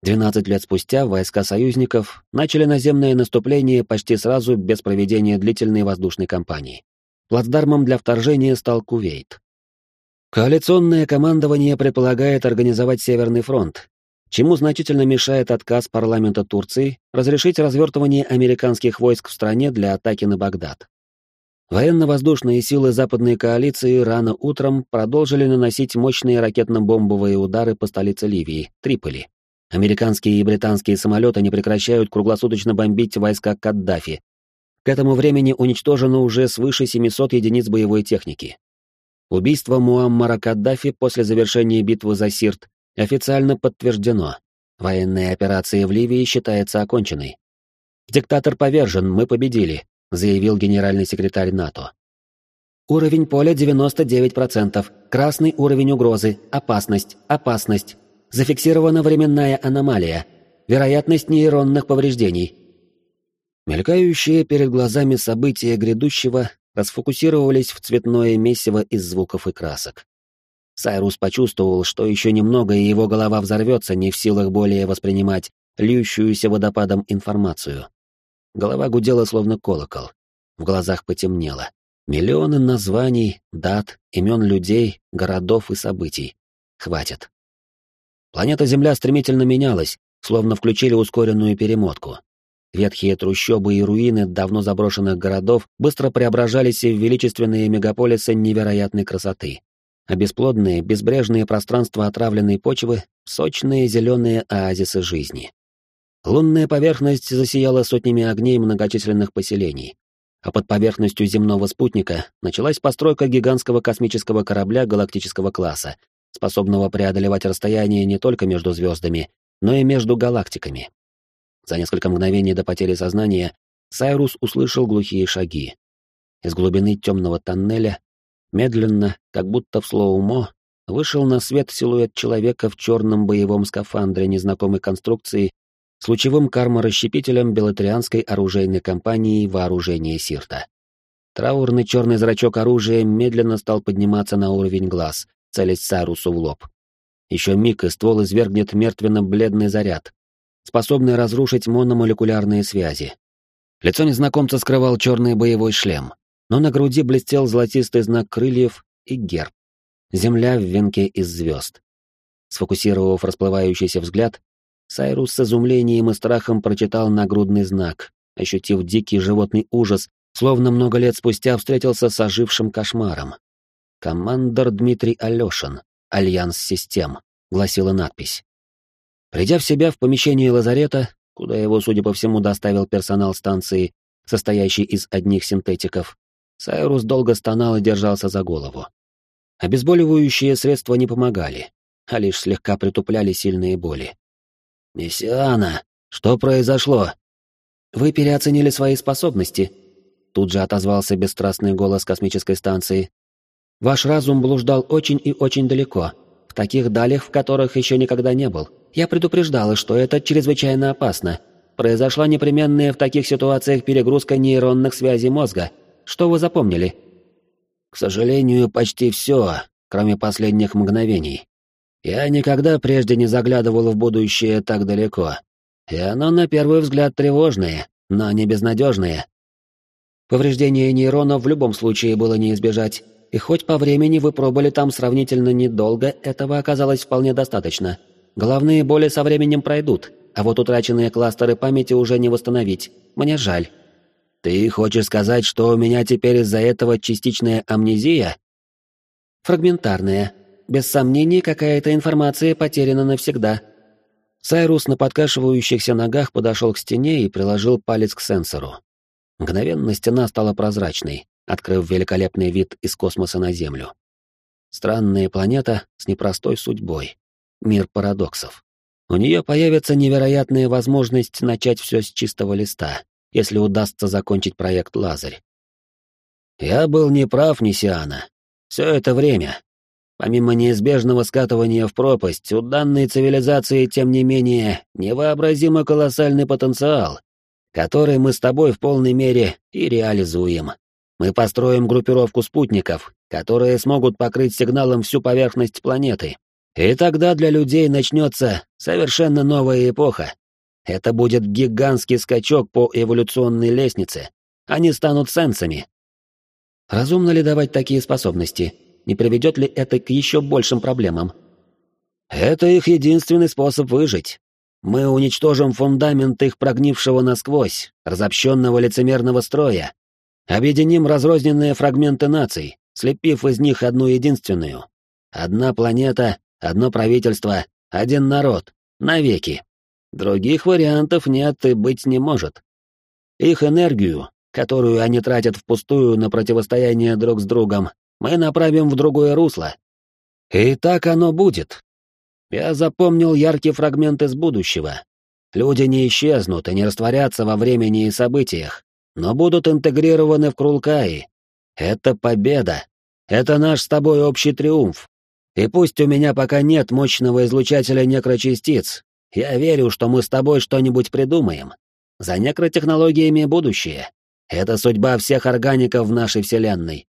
12 лет спустя войска союзников начали наземное наступление почти сразу без проведения длительной воздушной кампании. Плацдармом для вторжения стал Кувейт. Коалиционное командование предполагает организовать Северный фронт, чему значительно мешает отказ парламента Турции разрешить развертывание американских войск в стране для атаки на Багдад. Военно-воздушные силы западной коалиции рано утром продолжили наносить мощные ракетно-бомбовые удары по столице Ливии, Триполи. Американские и британские самолеты не прекращают круглосуточно бомбить войска Каддафи. К этому времени уничтожено уже свыше 700 единиц боевой техники. Убийство Муаммара Каддафи после завершения битвы за Сирт официально подтверждено. Военная операция в Ливии считается оконченной. «Диктатор повержен, мы победили», — заявил генеральный секретарь НАТО. Уровень поля 99%, красный уровень угрозы, опасность, опасность, Зафиксирована временная аномалия. Вероятность нейронных повреждений. Мелькающие перед глазами события грядущего расфокусировались в цветное месиво из звуков и красок. Сайрус почувствовал, что еще немного, и его голова взорвется, не в силах более воспринимать льющуюся водопадом информацию. Голова гудела, словно колокол. В глазах потемнело. Миллионы названий, дат, имен людей, городов и событий. Хватит. Планета Земля стремительно менялась, словно включили ускоренную перемотку. Ветхие трущобы и руины давно заброшенных городов быстро преображались в величественные мегаполисы невероятной красоты. А бесплодные, безбрежные пространства отравленной почвы — сочные зеленые оазисы жизни. Лунная поверхность засияла сотнями огней многочисленных поселений. А под поверхностью земного спутника началась постройка гигантского космического корабля галактического класса, способного преодолевать расстояние не только между звездами, но и между галактиками. За несколько мгновений до потери сознания Сайрус услышал глухие шаги. Из глубины темного тоннеля, медленно, как будто в слоумо, вышел на свет силуэт человека в черном боевом скафандре незнакомой конструкции с лучевым карморасщепителем белотрианской оружейной компании «Вооружение Сирта». Траурный черный зрачок оружия медленно стал подниматься на уровень глаз, целясь Сарусу в лоб. Еще миг, и ствол извергнет мертвенно-бледный заряд, способный разрушить мономолекулярные связи. Лицо незнакомца скрывал черный боевой шлем, но на груди блестел золотистый знак крыльев и герб. Земля в венке из звезд. Сфокусировав расплывающийся взгляд, Сайрус с изумлением и страхом прочитал нагрудный знак, ощутив дикий животный ужас, словно много лет спустя встретился с ожившим кошмаром. «Командор Дмитрий Алешин, Альянс Систем», — гласила надпись. Придя в себя в помещении лазарета, куда его, судя по всему, доставил персонал станции, состоящий из одних синтетиков, Сайрус долго стонал и держался за голову. Обезболивающие средства не помогали, а лишь слегка притупляли сильные боли. «Мессиана, что произошло?» «Вы переоценили свои способности», — тут же отозвался бесстрастный голос космической станции, Ваш разум блуждал очень и очень далеко, в таких далях, в которых еще никогда не был. Я предупреждала, что это чрезвычайно опасно. Произошла непременная в таких ситуациях перегрузка нейронных связей мозга. Что вы запомнили? К сожалению, почти все, кроме последних мгновений. Я никогда прежде не заглядывал в будущее так далеко. И оно на первый взгляд тревожное, но не безнадежное. Повреждение нейронов в любом случае было не избежать. И хоть по времени вы пробыли там сравнительно недолго, этого оказалось вполне достаточно. Главные боли со временем пройдут, а вот утраченные кластеры памяти уже не восстановить. Мне жаль. Ты хочешь сказать, что у меня теперь из-за этого частичная амнезия? Фрагментарная. Без сомнений, какая-то информация потеряна навсегда. Сайрус на подкашивающихся ногах подошел к стене и приложил палец к сенсору. Мгновенно стена стала прозрачной, открыв великолепный вид из космоса на Землю. Странная планета с непростой судьбой. Мир парадоксов. У нее появится невероятная возможность начать все с чистого листа, если удастся закончить проект «Лазарь». Я был неправ, Нисиана. Все это время. Помимо неизбежного скатывания в пропасть, у данной цивилизации, тем не менее, невообразимо колоссальный потенциал, который мы с тобой в полной мере и реализуем. Мы построим группировку спутников, которые смогут покрыть сигналом всю поверхность планеты. И тогда для людей начнется совершенно новая эпоха. Это будет гигантский скачок по эволюционной лестнице. Они станут сенсами. Разумно ли давать такие способности? Не приведет ли это к еще большим проблемам? Это их единственный способ выжить. Мы уничтожим фундамент их прогнившего насквозь, разобщенного лицемерного строя. Объединим разрозненные фрагменты наций, слепив из них одну единственную. Одна планета, одно правительство, один народ, навеки. Других вариантов нет и быть не может. Их энергию, которую они тратят впустую на противостояние друг с другом, мы направим в другое русло. И так оно будет. Я запомнил яркий фрагмент из будущего. Люди не исчезнут и не растворятся во времени и событиях, но будут интегрированы в Крулкаи. Это победа. Это наш с тобой общий триумф. И пусть у меня пока нет мощного излучателя некрочастиц, я верю, что мы с тобой что-нибудь придумаем. За некротехнологиями будущее. Это судьба всех органиков в нашей Вселенной.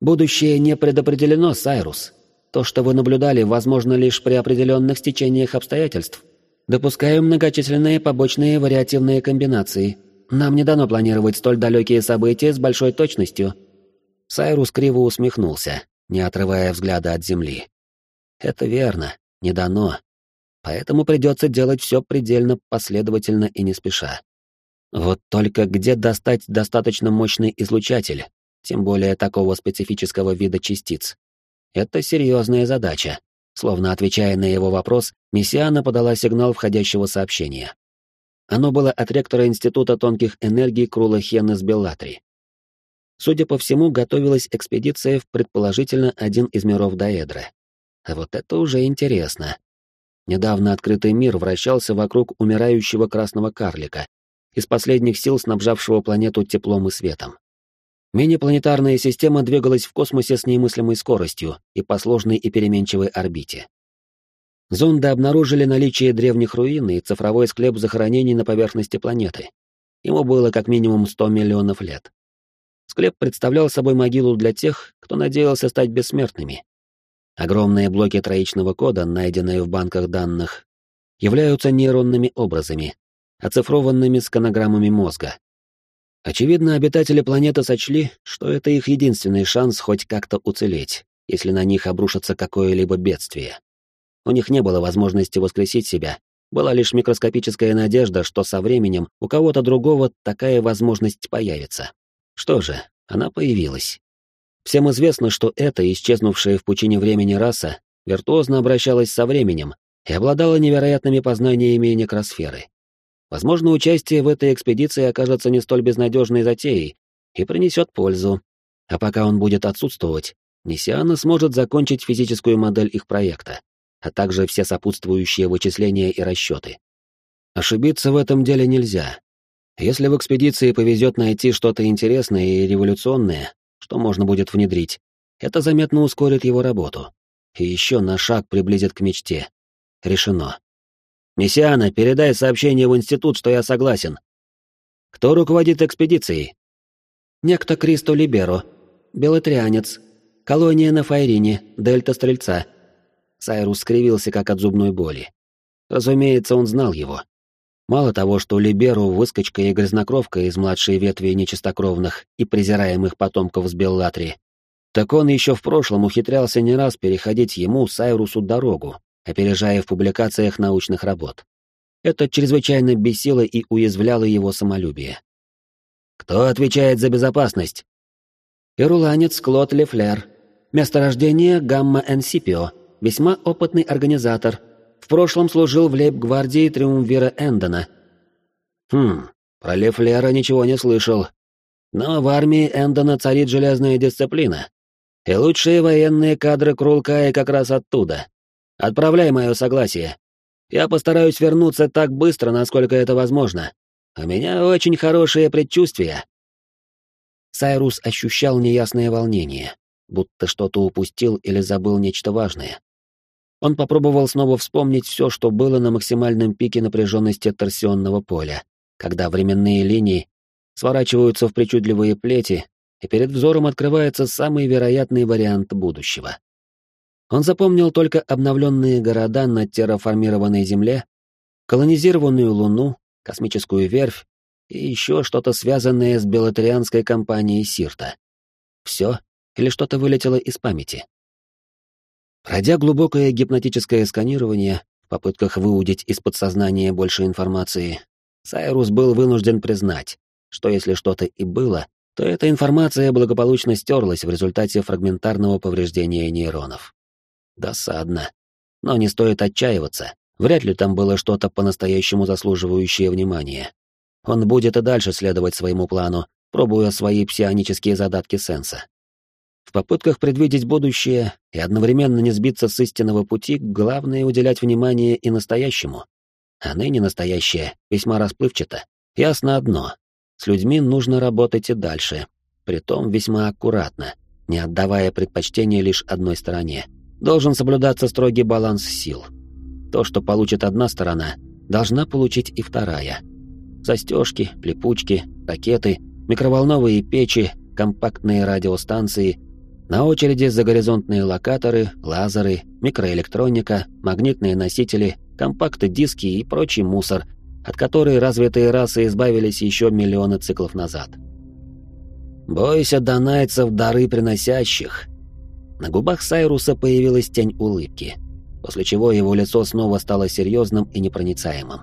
Будущее не предопределено, Сайрус. То, что вы наблюдали, возможно лишь при определенных стечениях обстоятельств. Допускаю многочисленные побочные вариативные комбинации. Нам не дано планировать столь далекие события с большой точностью. Сайрус криво усмехнулся, не отрывая взгляда от земли. Это верно, не дано. Поэтому придется делать все предельно последовательно и не спеша. Вот только где достать достаточно мощный излучатель, тем более такого специфического вида частиц? Это серьезная задача. Словно отвечая на его вопрос, Мессиана подала сигнал входящего сообщения. Оно было от ректора Института тонких энергий Крула Хеннес Беллатри. Судя по всему, готовилась экспедиция в предположительно один из миров Даэдра. А вот это уже интересно. Недавно открытый мир вращался вокруг умирающего красного карлика, из последних сил снабжавшего планету теплом и светом. Мини-планетарная система двигалась в космосе с немыслимой скоростью и по сложной и переменчивой орбите. Зонды обнаружили наличие древних руин и цифровой склеп захоронений на поверхности планеты. Ему было как минимум 100 миллионов лет. Склеп представлял собой могилу для тех, кто надеялся стать бессмертными. Огромные блоки троичного кода, найденные в банках данных, являются нейронными образами, оцифрованными сканограммами мозга. Очевидно, обитатели планеты сочли, что это их единственный шанс хоть как-то уцелеть, если на них обрушится какое-либо бедствие. У них не было возможности воскресить себя, была лишь микроскопическая надежда, что со временем у кого-то другого такая возможность появится. Что же, она появилась. Всем известно, что эта, исчезнувшая в пучине времени раса, виртуозно обращалась со временем и обладала невероятными познаниями некросферы. Возможно, участие в этой экспедиции окажется не столь безнадежной затеей и принесет пользу. А пока он будет отсутствовать, Несиана сможет закончить физическую модель их проекта, а также все сопутствующие вычисления и расчеты. Ошибиться в этом деле нельзя. Если в экспедиции повезет найти что-то интересное и революционное, что можно будет внедрить. Это заметно ускорит его работу. И еще на шаг приблизит к мечте. Решено. «Мессиана, передай сообщение в институт, что я согласен. Кто руководит экспедицией?» «Некто Кристо Либеро. Белотрианец. Колония на Файрине, Дельта Стрельца». Сайрус скривился, как от зубной боли. Разумеется, он знал его. Мало того, что Либеру выскочка и грязнокровка из младшей ветви нечистокровных и презираемых потомков с Беллатри, так он еще в прошлом ухитрялся не раз переходить ему, Сайрусу, дорогу, опережая в публикациях научных работ. Это чрезвычайно бесило и уязвляло его самолюбие. Кто отвечает за безопасность?» «Ируланец Клод Лефлер. Месторождение Гамма-Энсипио. Весьма опытный организатор. В прошлом служил в лейб-гвардии Триумвира Эндона». «Хм, про Лефлера ничего не слышал. Но в армии Эндона царит железная дисциплина. И лучшие военные кадры Крулкая как раз оттуда. Отправляй мое согласие. Я постараюсь вернуться так быстро, насколько это возможно. У меня очень хорошее предчувствие. Сайрус ощущал неясное волнение, будто что-то упустил или забыл нечто важное. Он попробовал снова вспомнить все, что было на максимальном пике напряженности торсионного поля, когда временные линии сворачиваются в причудливые плети, и перед взором открывается самый вероятный вариант будущего. Он запомнил только обновленные города на терраформированной Земле, колонизированную Луну, космическую верфь и еще что-то связанное с белотарианской компанией Сирта. Все или что-то вылетело из памяти? Пройдя глубокое гипнотическое сканирование в попытках выудить из подсознания больше информации, Сайрус был вынужден признать, что если что-то и было, то эта информация благополучно стерлась в результате фрагментарного повреждения нейронов. Досадно. Но не стоит отчаиваться. Вряд ли там было что-то по-настоящему заслуживающее внимания. Он будет и дальше следовать своему плану, пробуя свои псионические задатки сенса. В попытках предвидеть будущее и одновременно не сбиться с истинного пути, главное уделять внимание и настоящему. А ныне настоящее весьма расплывчато. Ясно одно — с людьми нужно работать и дальше, притом весьма аккуратно, не отдавая предпочтение лишь одной стороне — должен соблюдаться строгий баланс сил. То, что получит одна сторона, должна получить и вторая. Застежки, липучки, ракеты, микроволновые печи, компактные радиостанции, на очереди загоризонтные локаторы, лазеры, микроэлектроника, магнитные носители, компакты-диски и прочий мусор, от которой развитые расы избавились еще миллионы циклов назад. «Бойся донайцев дары приносящих», на губах Сайруса появилась тень улыбки, после чего его лицо снова стало серьезным и непроницаемым.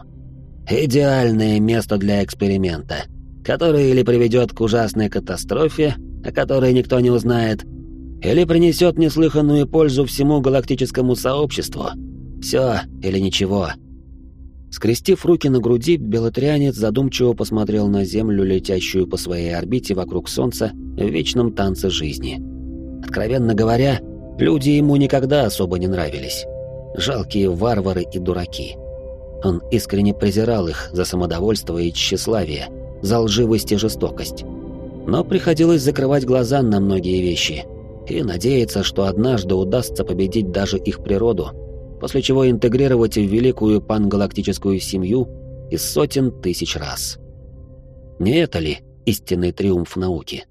«Идеальное место для эксперимента, которое или приведет к ужасной катастрофе, о которой никто не узнает, или принесет неслыханную пользу всему галактическому сообществу. Все или ничего». Скрестив руки на груди, белотрианец задумчиво посмотрел на Землю, летящую по своей орбите вокруг Солнца в вечном танце жизни — Откровенно говоря, люди ему никогда особо не нравились. Жалкие варвары и дураки. Он искренне презирал их за самодовольство и тщеславие, за лживость и жестокость. Но приходилось закрывать глаза на многие вещи и надеяться, что однажды удастся победить даже их природу, после чего интегрировать в великую пангалактическую семью из сотен тысяч раз. Не это ли истинный триумф науки?